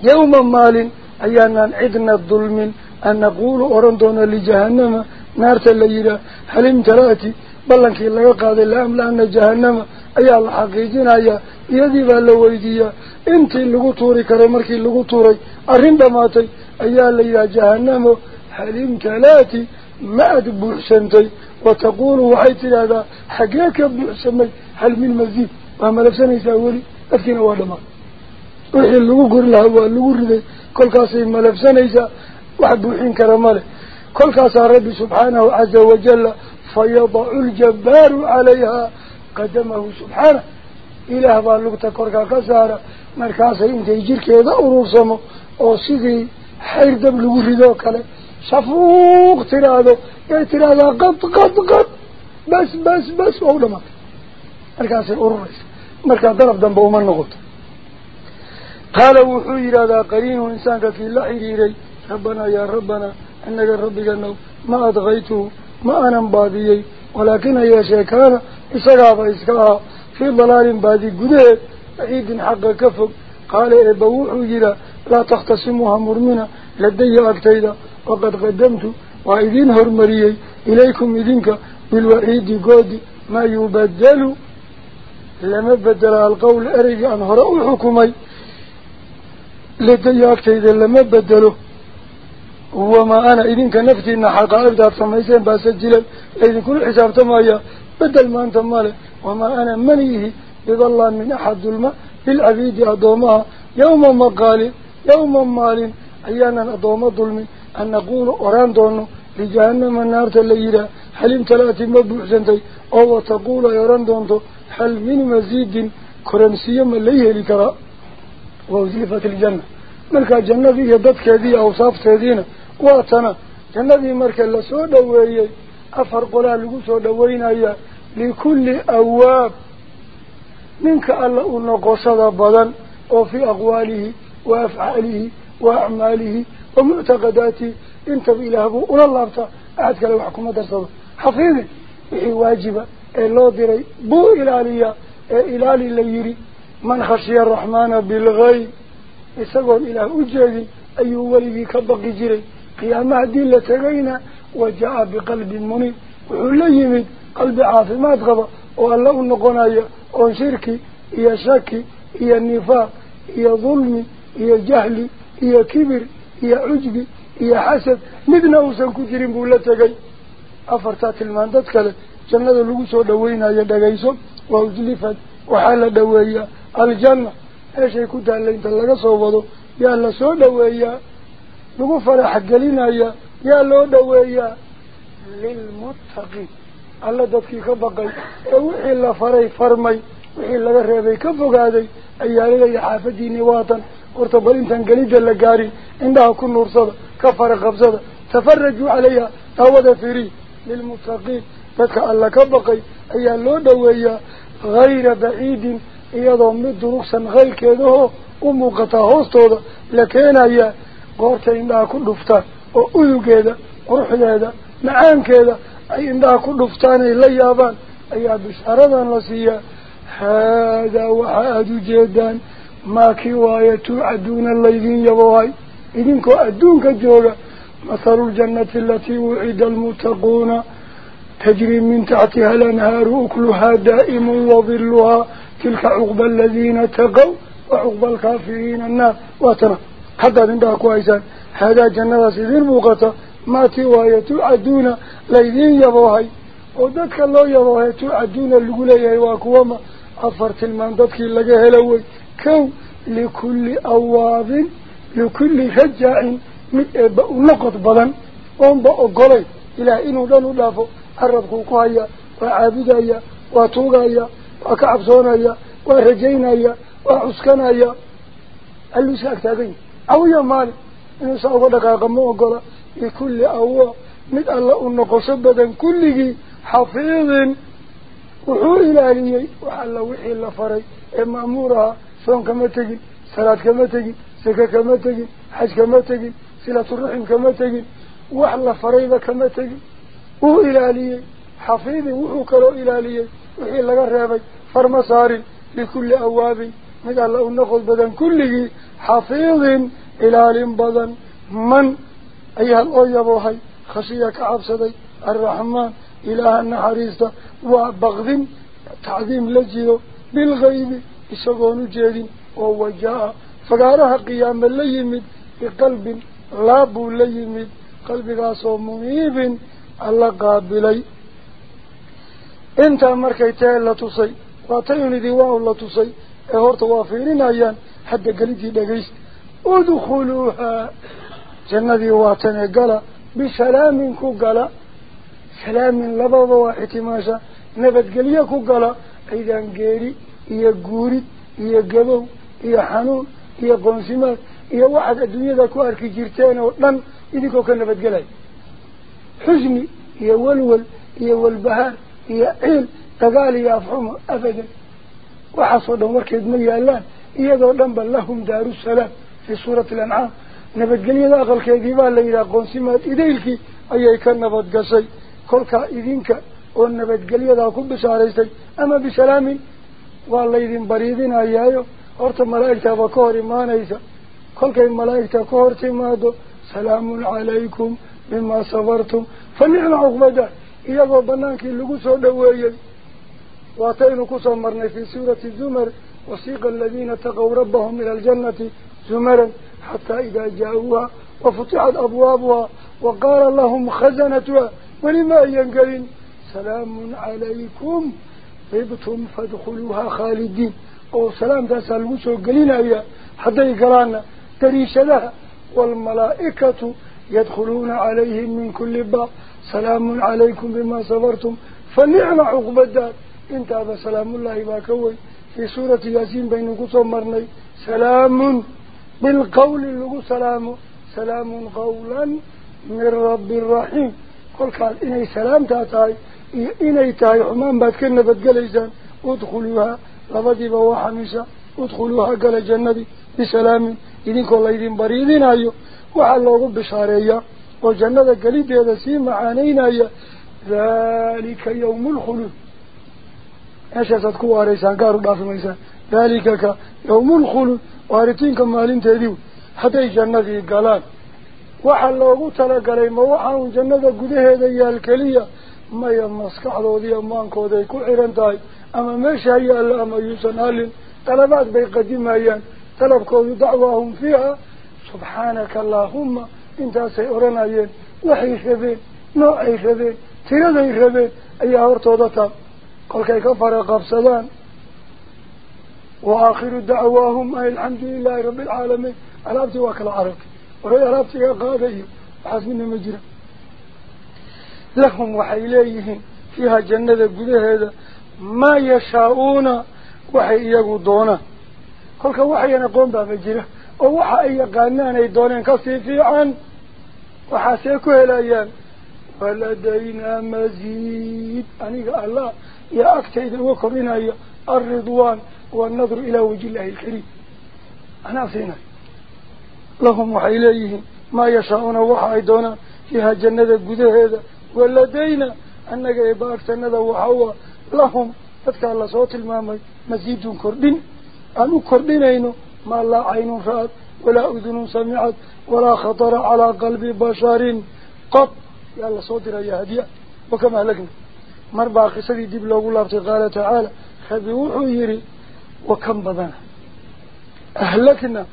يوما مالين cidna dulmin an naquulu oran doono lijahannama naarta la yidhaah hal imtalaati ballankii laga qaaday laamla-ana jahannama ayaa la xaqiijinayaa iyadii baa la weydiiyaa intii lagu tuuri karay markii lagu tuuray arrin dhamaatay ayaa la yidhaha jahanamo hal imtalaati ma ad buuxsantay wataquulu waxay tidhaahdaa xaggee ka buuxsamay hal min masiid waa malabsanaysaa weli afkiina waa dhamaa وحي اللغو قر لها واللغو رده كل كاسي ملفسان إيسا واحد حين كرماله كل كاسا ربي سبحانه عز وجل فيضع الجبار عليها قدمه سبحانه إلى هذا باللغة كوركا كسارة مركزة انت يجير كيدا وروسمه أو سيدي حير دب لغو رده كلا شفوق تراده اعتراده قط قط قط بس بس بس أولمك مركزة أروريس مركاسي ضرب دنبه ومن نغطه قال وحي إلى ذا قرين وإنسان في الله إلي ربنا يا ربنا أنك ربك أنه ما أضغيته ما أنا مباديه ولكن يا شيكان إسكا فإسكا في ضلال بادي قدير. بعيد حق كفر. قال إيه وحي إلى لا تختصمها مرمنا لدي أكتيدا. وقد قدمت وإذين هرمريي. إليكم إذنك بالوعيد قد ما يبدل. لما بدل القول أريد أن هرأوا حكمي لدي أكتئذ لما بدلو وما أنا إذن كنفتي إن حقا أبدأت سميسين بأسجل. إذن كل حساب تمايا. بدل ما أنت مالي. وما أنا منيه إذا الله من أحد ظلمة بالعبيد أضومها. يوم مقال يوم مال أيانا أضوم ظلم أن نقول أران دونه لجهنم النار تليلة حلم ثلاثة مبوح زنتي؟ أو تقول أران دونه حل من مزيد كرنسيا من ليه لكرا؟ ووزيفت الجنة. ملكا جنة هي ضدك هذه أوصاف تهدينا واتنا. جنة ملكا لسو دوية. أفر قلع لقصو دوينا لكل أواب. منك ألا أنقص هذا بضان وفي أقواله وأفعاله وأعماله ومعتقداتي انت بإلهه أولا الله أبتا. أعدك لو حكومة درسه حفيظي. إحي واجبة. إيه إلا دري. بو إلالي إيه إلالي اللي يري. Weligii ka baqi jiray qiyaama haddii la tegayna waja-a biqalbin muniib wuxuu la yimid qalbi caafimaad qaba oo alla u noqonaya oon shirki iyo shaki iyo nifaaq iyo dulmi iyo jahli iyo kibir iyo cujbi iyo xasad midna uusan ku jirin buu la tegay afartaa tilmaan dad kale jannada lagu soo dhaweynayo dhagayso waa uslifad waxaa la dhaweeyaa aljanna meeshay ku taallay inta laga soo wado yaa la soo dhaweeyaa lagu farax gelinaya yaa loo dhaweeyaa lilmuttaqiin alla dadkii ka baqay ee wixii la faray farmay wixii laga reebay ka fogaaday ayaa laleeya xaafadiini waatan horta bal intaan gelidda la gaarin indhaha ku nuursada ka fara qabsada tafarajuu calayha daawada firi lilmuttaqiin dadka alla ka baqay ayaa loo dhaweeyaa hayra baciidin iyadoo mid durugsan kayrkeedahoo u muuqataa hoostooda la keenayaa goortay indhaha ku dhuftaan oo udugeeda quruxdeeda macaankeeda أي إنها كل فتاني الليابان أي بشارة نصية هذا وحاد جدا ما كواية توعدون الليذين يبوهاي إذنكو أدونك جوغا مثل الجنة التي وعد المتقون تجري من تحتها الأنهار أكلها دائم وظلها تلك عقبى الذين تقوا وعقبى الكافرين النار. واتنا. حتى عندها كويسان هذا جنة سيدين موقتا ما تواية توعدون ليدين يبوهي وددك الله يبوهي توعدون اللقلية واكوما أفرت المانددك اللقى هلوي كو لكل أواض لكل رجاع نقط بدن. وانبأ قلي. إلى إنه كوهيا وعابدايا وطوغايا وكعبصونايا ورجينايا وعسكنايا اللي ساكتاقين أو يا مالك إنه سأقول لك موقلا لكل أوا مد الله النقص بدن كله حفيظ. وحو إلهي وحل وحي الله فري. مأمورها صوم كما تجي صلاة كما تجي سكة كما تجي حج كما تجي صلة الرحم كما تجي وحل فريضة كما تجي وهو إلهي حفيظ وحو كلو إلهي وحي الله رابي فرمسار لكل أواب مد الله النقص بدن كله حفيظ إلال بدن من أيها الأيبوهي خشيك عبسدي الرحمن إله النحريسة وبغض تعظيم لجيو بالغيب إساقون جيد وهو جاء. فقارها قيام الليمد بقلب لابو الليمد قلب غاسو منيب الله قابلي انت واتيوني دي واهو الله تصي اهورت وافيرين ايان حد قليتي دقيس ادخلوها جنة دي واتني قلا بسلام كو قلا سلام لبضا واعتماشا نبت قليكو قلا ايدان قيري إيه قوري إيه قبو إيه حنون إيه قنسمات إيه واحد الدنيا داكو اركي جرتين ولم ايدكو نبت قلي حزني إيه والول إيه والبهار إيه علم قال يا فحوم أبدا. وحصدوا مركز مي الله. إيادوا لنبا لهم دار السلام في سورة الأنعام. نبت قليل أغل كيبال إلى قنسمات إذيلك أيها كان نبت قصي. كلك إذنك ونبت قليل أكب سعريستي أما بسلامي والله إذن بريدين أيها أرت ملائكة بكور ما نيسا كلك إن ملائكة كورت ما دو سلام عليكم بما صبرتم. فنعنا عقبدا إيادوا بناك اللقصة دوائيا واتين كسو مرني في سورة زمر وسيق الذين تقوا ربهم إلى الجنة زمرا حتى إذا جاءوها وفتحت أبوابها وقال لهم خزنتها ولما ينقلين سلام عليكم ربتم فادخلوها خالدين. أو سلام تسأل وسو قلين أيها حتى يقرانا. تريش لها والملائكة يدخلون عليهم من كل باب. سلام عليكم بما صبرتم فنعم عقب الدار. انت هذا سلام الله باكوي في سورة ياسين بين قصو مرني سلام بالقول اللغو سلام. سلام قولا من رب الرحيم. قل قال إني سلام تاتاي. إني تاي. حمام بات كنا بتقليزا ادخلوها لفدي بواحة ميسا ادخلوها قال جندي بسلام. إذن كل إذن بريدين أيو. رب بشارية. وجندة قليد يدسين معانين أيو ذلك يوم الخلود. Meeshaasaad ku waaraysaan gaar u dhaafimaysaan dhalika ka yawmu lkhuluud waaritiinka maalinteedii hadday jannadii galaan waxaa loogu talagalay ma waxaan jannada gudaheeda yaal keliya maya maskaxdoodii ammaankooda ay ku xiran tahay ama meesha ha yaallo ama yuusan halin dalabaad bay qadimayaan dalabkoodu dacwaahum fiiha subxaanaka allaahumma intaasay odhanayeen waxay rabeen noocay rabeen tiraday rabeen ayaa hortooda taab aakhiru dacwaahum an alxamdu lilaahi rabbi alcaalamiin alaabtii waa kala carabtay waray alaabtiiga qaadayo waxaas midna ma jira lahum waxay leeyihiin fiiha jannada gudaheeda maa yashaa-uuna waxay iyagu doonaan kolka waxayan aqoon baa ma jira oo waxa ay yaqaanaan ay dooneen kasii fiican waxaasee ku helayaan waladaynaa masiid aniga allah يا أكتئد وكم إنا الرضوان والنظر إلى وجه الله الكريم. أنا أصينا لهم وحيليهم ما يشاءون وحايدون فيها جنة قدة هذا. ولدينا أنك إباك سنده وحوى. لهم. فتك الله صوت المامي مزيد كردين. أنو كردينين ما لا عين فات ولا أذن سمعت. ولا خطر على قلب بشار قط. يا الله صوت يا هديا وكما لكنا مربع قصدي دي بلغو لابتي قال تعالى خذوا يري وكم بضانا أهلكنا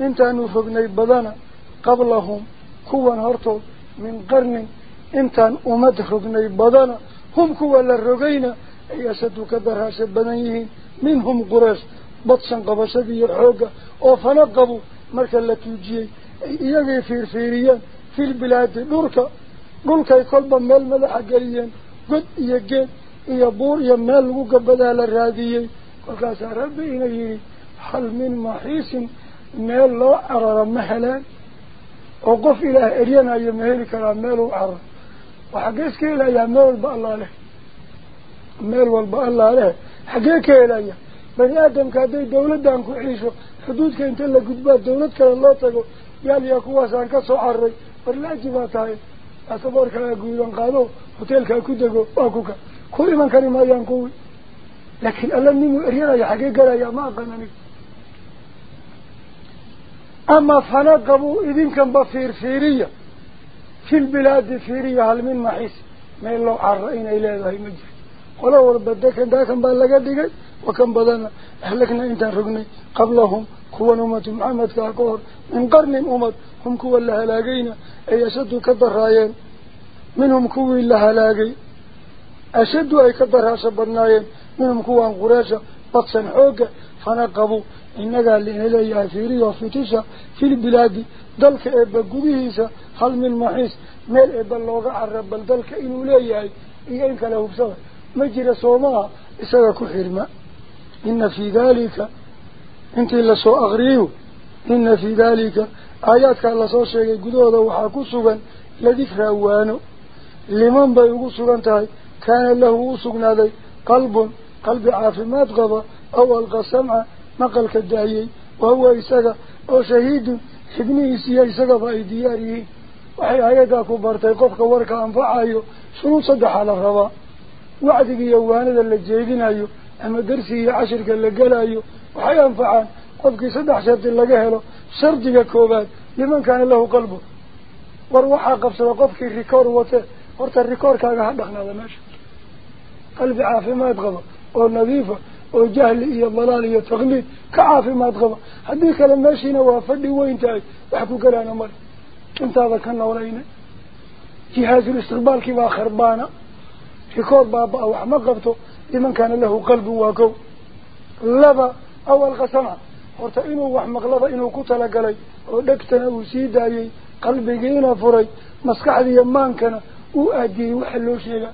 انت أنو فقني بضانا قبلهم كوان هرطو من قرن انت أن أمد فقني بضانا هم كوان للرغينا أي أسدو كدر هاسب بنيهين منهم قراش بطسن قبسدي حوقة أو فنقبوا مركا التي جيه يجي في الفيريان في البلاد نوركا قلت يقول بمال ملحة قليان raadiyey kolkaasaa rabbi ina yidhi hal min maxiisin meel loo carara ma heleen oo qof ilaah eryanayo ma heli karaa meel u cararo waxaggee iska helayaa meel walba allaa leh meel walba allaa leh xaggee ka helaya bani aadamka hadday dawladdan ku ciisho xuduudka inta la gudbaa dawlad kale loo tago yaaliyaa kuwaasaan ka soo cararay warlaaji baa tahay baasaboorkaaga guudan qaado hoteelkaa ku dego waa kuka ku iman kari maayaan kuwi laakiin alla nimuu eryanaya xaggee galaya ma aqan aniga ama fana qabuu idinkanba fiirfiiriya filbilaadi fiiriya hal min maxiis meel loo carro inay leedahay ma jiro qolo walba dekan daakan baa laga dhigay wakan badana ahlakna intaan rognay qablahum kuwan ummatu maxamedka ah ka hor min qarnin ummad هم كوا اللهلاقين أي أشد كبرهايين منهم كوا اللهلاقين أشد أي كبرها سبرنايين منهم كوا قراشا بطسا حوقا فنقبوا. قال اللي إلي يافيري وفتيشا في البلاد دلك إبا قبيهيسا خل من محيس ميل إبا اللوغا عرب دلك إنو ليهي إيانك له بسوى. مجرى صومها إساقك حرما إن في ذلك أنت اللي سوء أغريه إن في ذلك sheegay gudahooda waxaa ku sugan ladikraa waano liman bay ugu sugan tahay kaana lahu u sugnaaday qalbun qalbi caafimaad qaba aw alqa samca maqalka daayey wahuwa isaga oo shahiidun xibnihiisiiyo isagaba ay diyaar yihiin waxay aayaddaa ku bartay qofka warka anfacayo shuruud saddexaa la rabaa wacdiga iyo waanada la jeedinayo ama darsiga iyo cashirka la gelayo waxay anfacaan قلبي صدح شرط اللي جهله شرط جكوبات لمن كان له قلبه وروح قبض وقفك ريكور وته ورت الريكور كان هذا هذا ماشي قلبي عافي ما يتغض أو نظيفة أو جهل هي ضلال هي تغليد كعافي ما يتغض هدي كلام ماشي نوافدي وين تاي بحكم كلام أنا أنت هذا كنا ولاينا جهاز الاستقبال كي خربانة ريكور بابا أو حمقبته لمن كان له قلبه واقو لبا أول قسمه wax maqlaba inuu ku talagalay oo dhegtana uu sii daayey qalbigiina furay maskaxdiiyo maankana uu aadiyey waxa loo sheega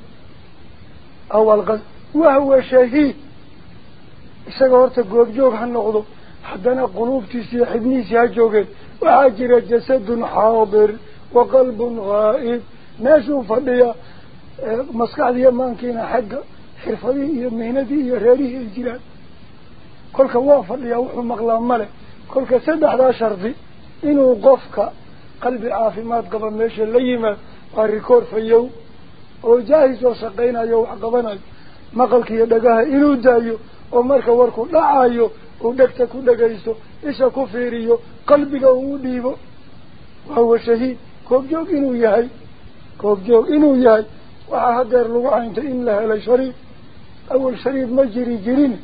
awal qas wahwa shahiid isaga horta goobjoog ha noqdo haddana quluubtiisi iyo xibnihiisii ha joogeen waxaa jira jasadun xaadir wa qalbun ghaa'ib meeshuu fadhiya maskaxdiiyo maankiina xagga xirfadihii iyo mihnadii iyo reerihii ay jiraan wuxuu maqlaa male kolka saddexdaa shardi inuu qofka qalbi caafimaad qaba meesha la yimaad waa rikoor fayow oo jaahis oo shaqaynayo wax qabanayo maqalka iyo dhagaha inuu daayo oo marka warku dhacayo uu dhegta ku dhagaysto isha ku fiiriyo qalbiga uu dhiibo wahuwa shahiid koobjoog inuu yahay koobjoog inuu yahay waxaa hadeer lagu cayntay in la helay shariif awal shariif ma jiri jirin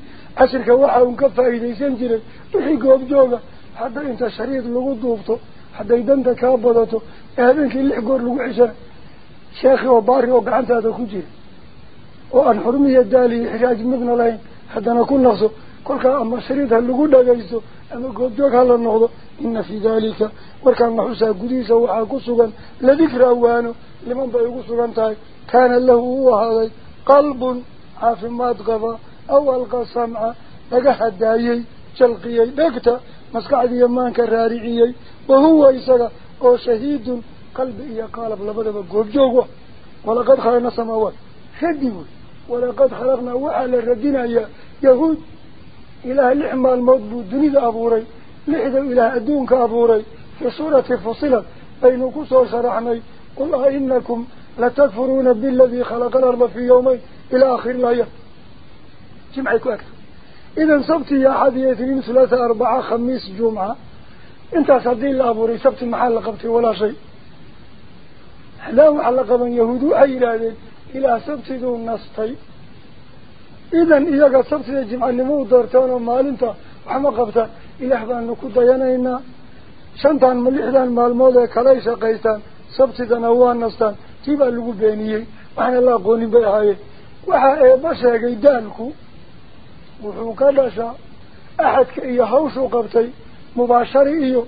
goobjooga hadda inta shariid lagu duubto hadday danta kaa badato ee habeenkii lix goor lagu ceshana sheekhi oo baari oo gacantaada ku jira oo aan xurmiya daali iyo xiraaj midna lahayn haddana ku naqso kolkaa ama shariid ha lagu dhagaysto ama goobjoog ha la noqdo ina fii daalika warkaan maxuusaa gudihiisa waxaa ku sugan ladikraa waano liman bay ugu sugan tahay kaana lahu uu ahaaday qalbun caafimaad qaba أول قسم لقح الدايي جلقيي بكتا مسكعد يمان الرارعيي وهو إسلا أو شهيد قلبي قالب لبدأ بقوب جوغو ولقد خلقنا سماوات خدمه. ولقد خلقنا وعلى ردنا يا يهود. إله اللحمة المضبوط دنيا أبوري. لحد إلى أدونك أبوري في سورة فصلة بين كسور شرحني قل إنكم لتكفرون بالذي خلق الأرض في يومين إلى آخر الله جمعي أكثر إذا سبت يا حد اثنين ثلاثة أربعة خميس جمعة. أنت صدين لأبوري سبت محل قبتي ولا شيء. لا محل من يهود أي لذلك إلى سبت دون نسطي إذا إذا سبت الجمعة نمو دورتان ومال انت. وحما قبتا إلى أحبان نكو ديانينا شنطان مليحدان مالموضة كلايشا قيستان. سبت دنوان نسطان تيبا لغو بينيه وحنا الله قوني بيهايه وحا إيبا شاقي دالكو وحوك لسا أحد كأي حوش قبطي مباشر إيو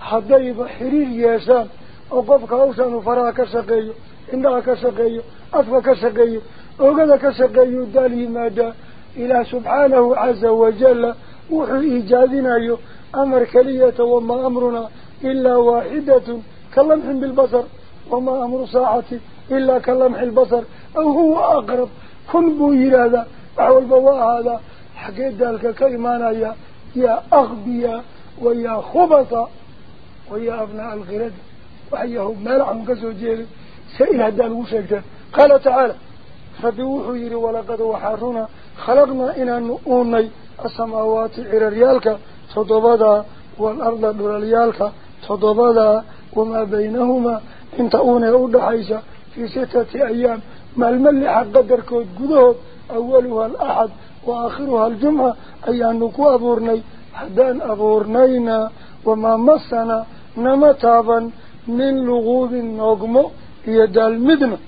حد يضع حرير ياسان وقفك أوسان وفراك سقيو إنك سقيو أفك سقيو وقدك سقيو داله مادا. إلى سبحانه عز وجل وحو إيجادنا إيو أمر كلية وما أمرنا إلا واحدة كلمح بالبصر وما أمر ساعة إلا كلمح البصر أو هو أقرب كن بو هذا أحوال بواء هذا. حقيت ذلك كإيمانا يا يا أغبياء ويا خبطة ويا أبناء الغرد. وحيهم ملعهم كسوجيل سئل هذا الوشيك قال تعالى فبوحوا يري ولقد وحرنا خلقنا إنا نؤوني السماوات عرريالك تضبدا والأرض دوليالك تضبدا. وما بينهما انت أوني أود حيشا في ستة أيام. ما الملح قدر كود قدود أولها الأحد. وآخرها الجمعة أي أنكو أبورني حدان أبورنينا وما مسنا نمتابا من لغوب النغم يدى المدنة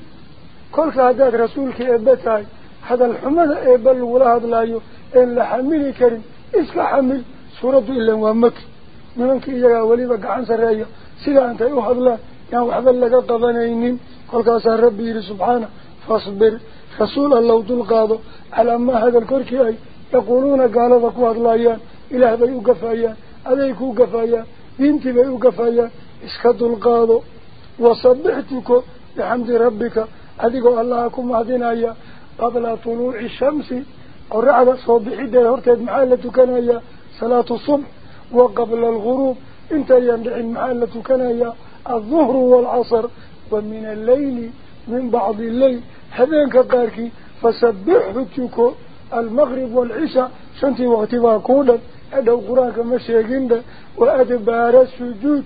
كل هذا رسولك إبتاي هذا الحمد إبل ولا هذا لايو إن لحمل كريم إسك حمل سورة إلا ومك. منك إيجا ولي بقى عن سرية سيدا أنت أحد الله يعني وحد لك قبنين كل كاسا ربي سبحانه فاصبر. رسول الله دل على ما هذا الكركي يقولون قال ذكوا الله إله بي وقفايا عليك وقفايا بنتي بي وقفايا اسكد القاضو وصبحتك بحمد ربك. أدقوا الله كم عدنا قبل طلوع الشمس قرعة صبحي ده هرتد محالة كنايا صلاة الصبح وقبل الغروب انت يندعي محالة كنايا الظهر والعصر ومن الليل من بعض الليل هذين قاركي فسبحه تكو المغرب والعشاء شنتي وقتها كودا هذا القرآن مشيقين وأدبار السجود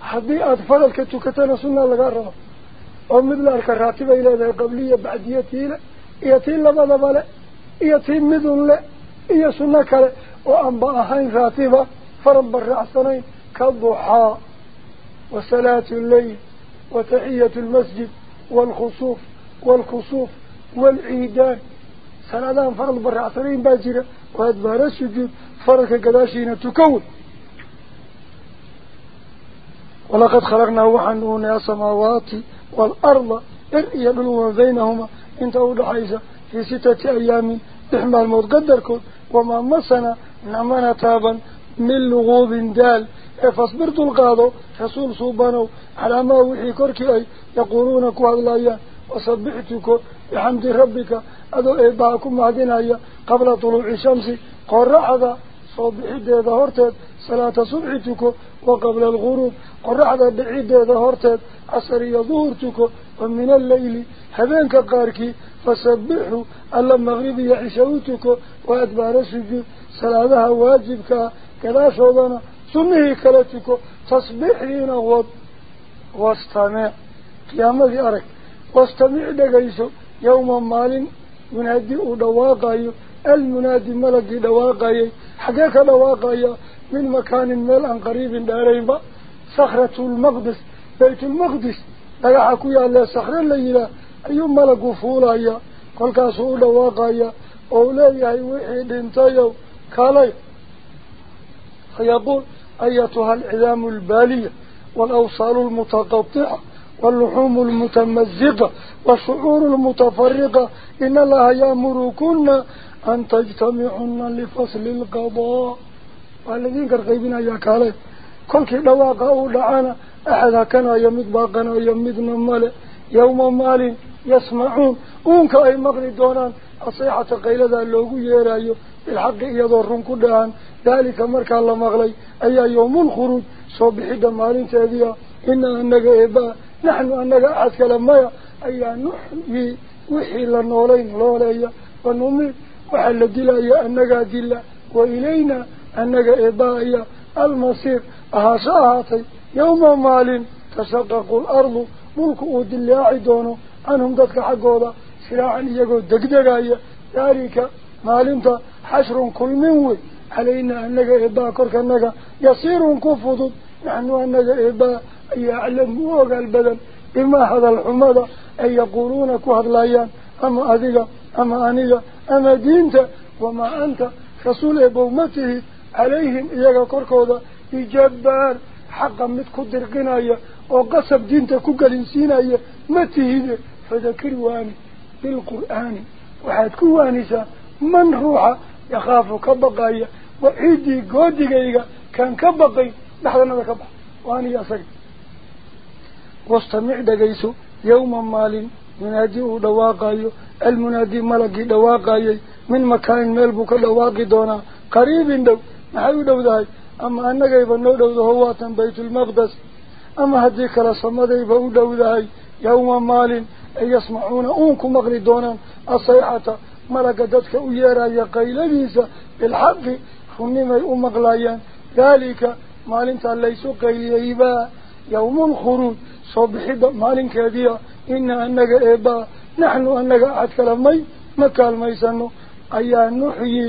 حدي أطفال الكتوكتنا سنة لغارة ومثل الكراتبة إلى ذا قبلية بعد يتيلة يتيل لبدا بلا يتيل مذن لا إيا سنة كلا. وأنباهين راتبة فرم بالرعسنين كالضحى وصلاة الليل وتحية المسجد والخصوف والكسوف والعيدان. سنادان فرض برعصرين باجرة وأدبار السجود فرق قداشين تكون. ولقد خلقنا وحنون السماوات والأرض إرئي بلوما بينهما. انت أول حيث في ستة أيام إحمال موت قدركم وما مسنا نعمنا تابا من لغوب دال. فاصبرت القاضو رسول صوبانو على ما وحي كركي يقولون كوهد وصبحتك بحمد ربك. أدو إيباكم معدنا قبل طلوع الشمس. قرعة صبحت ظهرتت صلاة صبحتك. وقبل الغروب. قرعة بعيد ظهرتت عصري ظهرتك ومن الليل. هذينك قاركي فسبحوا ألا المغربي عشوتك وأدبار السجود. صلاة واجبك. كذا شوضنا سنه كلتك. تصبحين وض واستمع قيامة أرك واستمع دقيسو يوما مال منادي دواقاي المنادي ملقي دواقاي حقيقة دواقاي من مكان ملأ قريب دارين صخرة المقدس بيت المقدس. لقى يا الله صخرة الليلة أي ملق فولايا قل كاسو دواقاي أولي وحيد انتيو كالي. فيقول أيتها العظام البالية والأوصال المتقطعة. واللحوم المتمزقة والشعور المتفرقة. إن الله يأمركن أن تجتمعن لفصل القضاء. والذين كرقيبين يا كالي كل كي دواقه دعانا أحد كان يمد باقنا يمد نمال يوم مال يسمعون. أونك أي مغري دونان أصيحة قيلة اللوغو يرايو. بالحق يضرون كدهان. ذلك مركا الله مغلي. أي يوم الخروج صبح دمالين تهديا إن أنك إبا axad kale maya ayaa nuxyi wixii la noolayn nooleeya wanumiid waxaa la dilaya annagaa dila wa ilayna annaga eebbaaya almasiir ahaasho ahaatay yawma maalin tashaqaqu alardu dhulku uu dilaaci doono canhum dadka xaggooda siraacan iyagoo degdegaya daalika maalinta xashrun kulmin wey calaynaa annaga eebbaa korkanaga yasiirun ku fudud naxnu annaga eebbaa أي يعلم موقع البدن إما هذا الحمد أن يقولون كهد الأيام أما أذيك أما أنيك أما دينت وما أنت رسول بومته عليهم إياك كركوضة يجبار حقا متكدر قناية وقصب دينت كوكا سيناية متهيدة فذكر واني بالقرآن وحد كوانيسا من روحا يخاف كبقايا وعيدي قوديك كان كبقي لحظة نذا كبقى واني أصدق واستمع دقيسو يوم مال ينادي دواقايو المنادي ملقي دواقاي من مكان ملبك دواقي دونا قريب دو ما هو دو داي أما أنا جايب النور دو هو تم بيت المقدس أما هدي كلا صمدي بو دو داي يوم مال يسمعون أنكم مغري دونا الصيحة ملقى دتك ويرا يقيل بيسا بالحق فمما يؤمق لايان ذلك مال انت ليسو قيل يوم خروج soo bixidda maalinkeediia ina annaga eebbaa naxnu annaga axad kala may ma kaalmaysano ayaa nuxyi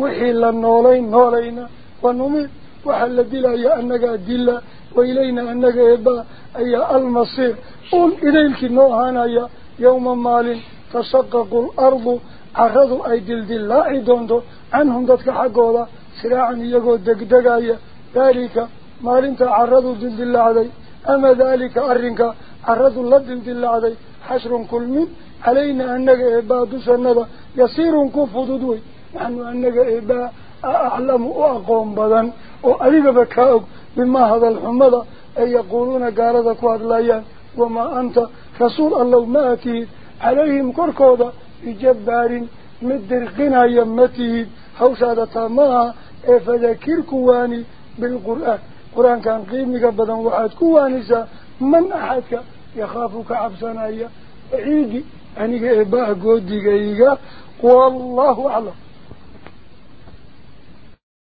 wixii la noolayn noolayna wanumid waxaa la dilaya annagaa dila wailayna annaga eebbaa ayaa almasiir un idaylkii noo ahaanaya yawma maalin tashaqaqu alardu caradu ay dildillaaci doonto canhum dadka xaggooda siraacan iyagoo degdegaya daalika maalintaa caradu dildillaacday أما ذلك أرنك أرد الله دل عدي حشر كل من علينا أنك إباء دوسنا يصير كفوددوي نحن أنك إباء أعلم وأقوم بدا وأريد بكاؤك بما هذا الحمد أي يقولون قاردك وأدلايا وما أنت رسول الله ماتي عليهم كركودا إجبار مدر غنى يمتي. حوشادة ماها إفذا كركواني بالقرآن. قرآن كان قيمك بدن واحد كوانيسا من أحدك يخافك عبسانايا عيدي أنك إباه قوديك إيقا والله أعلم.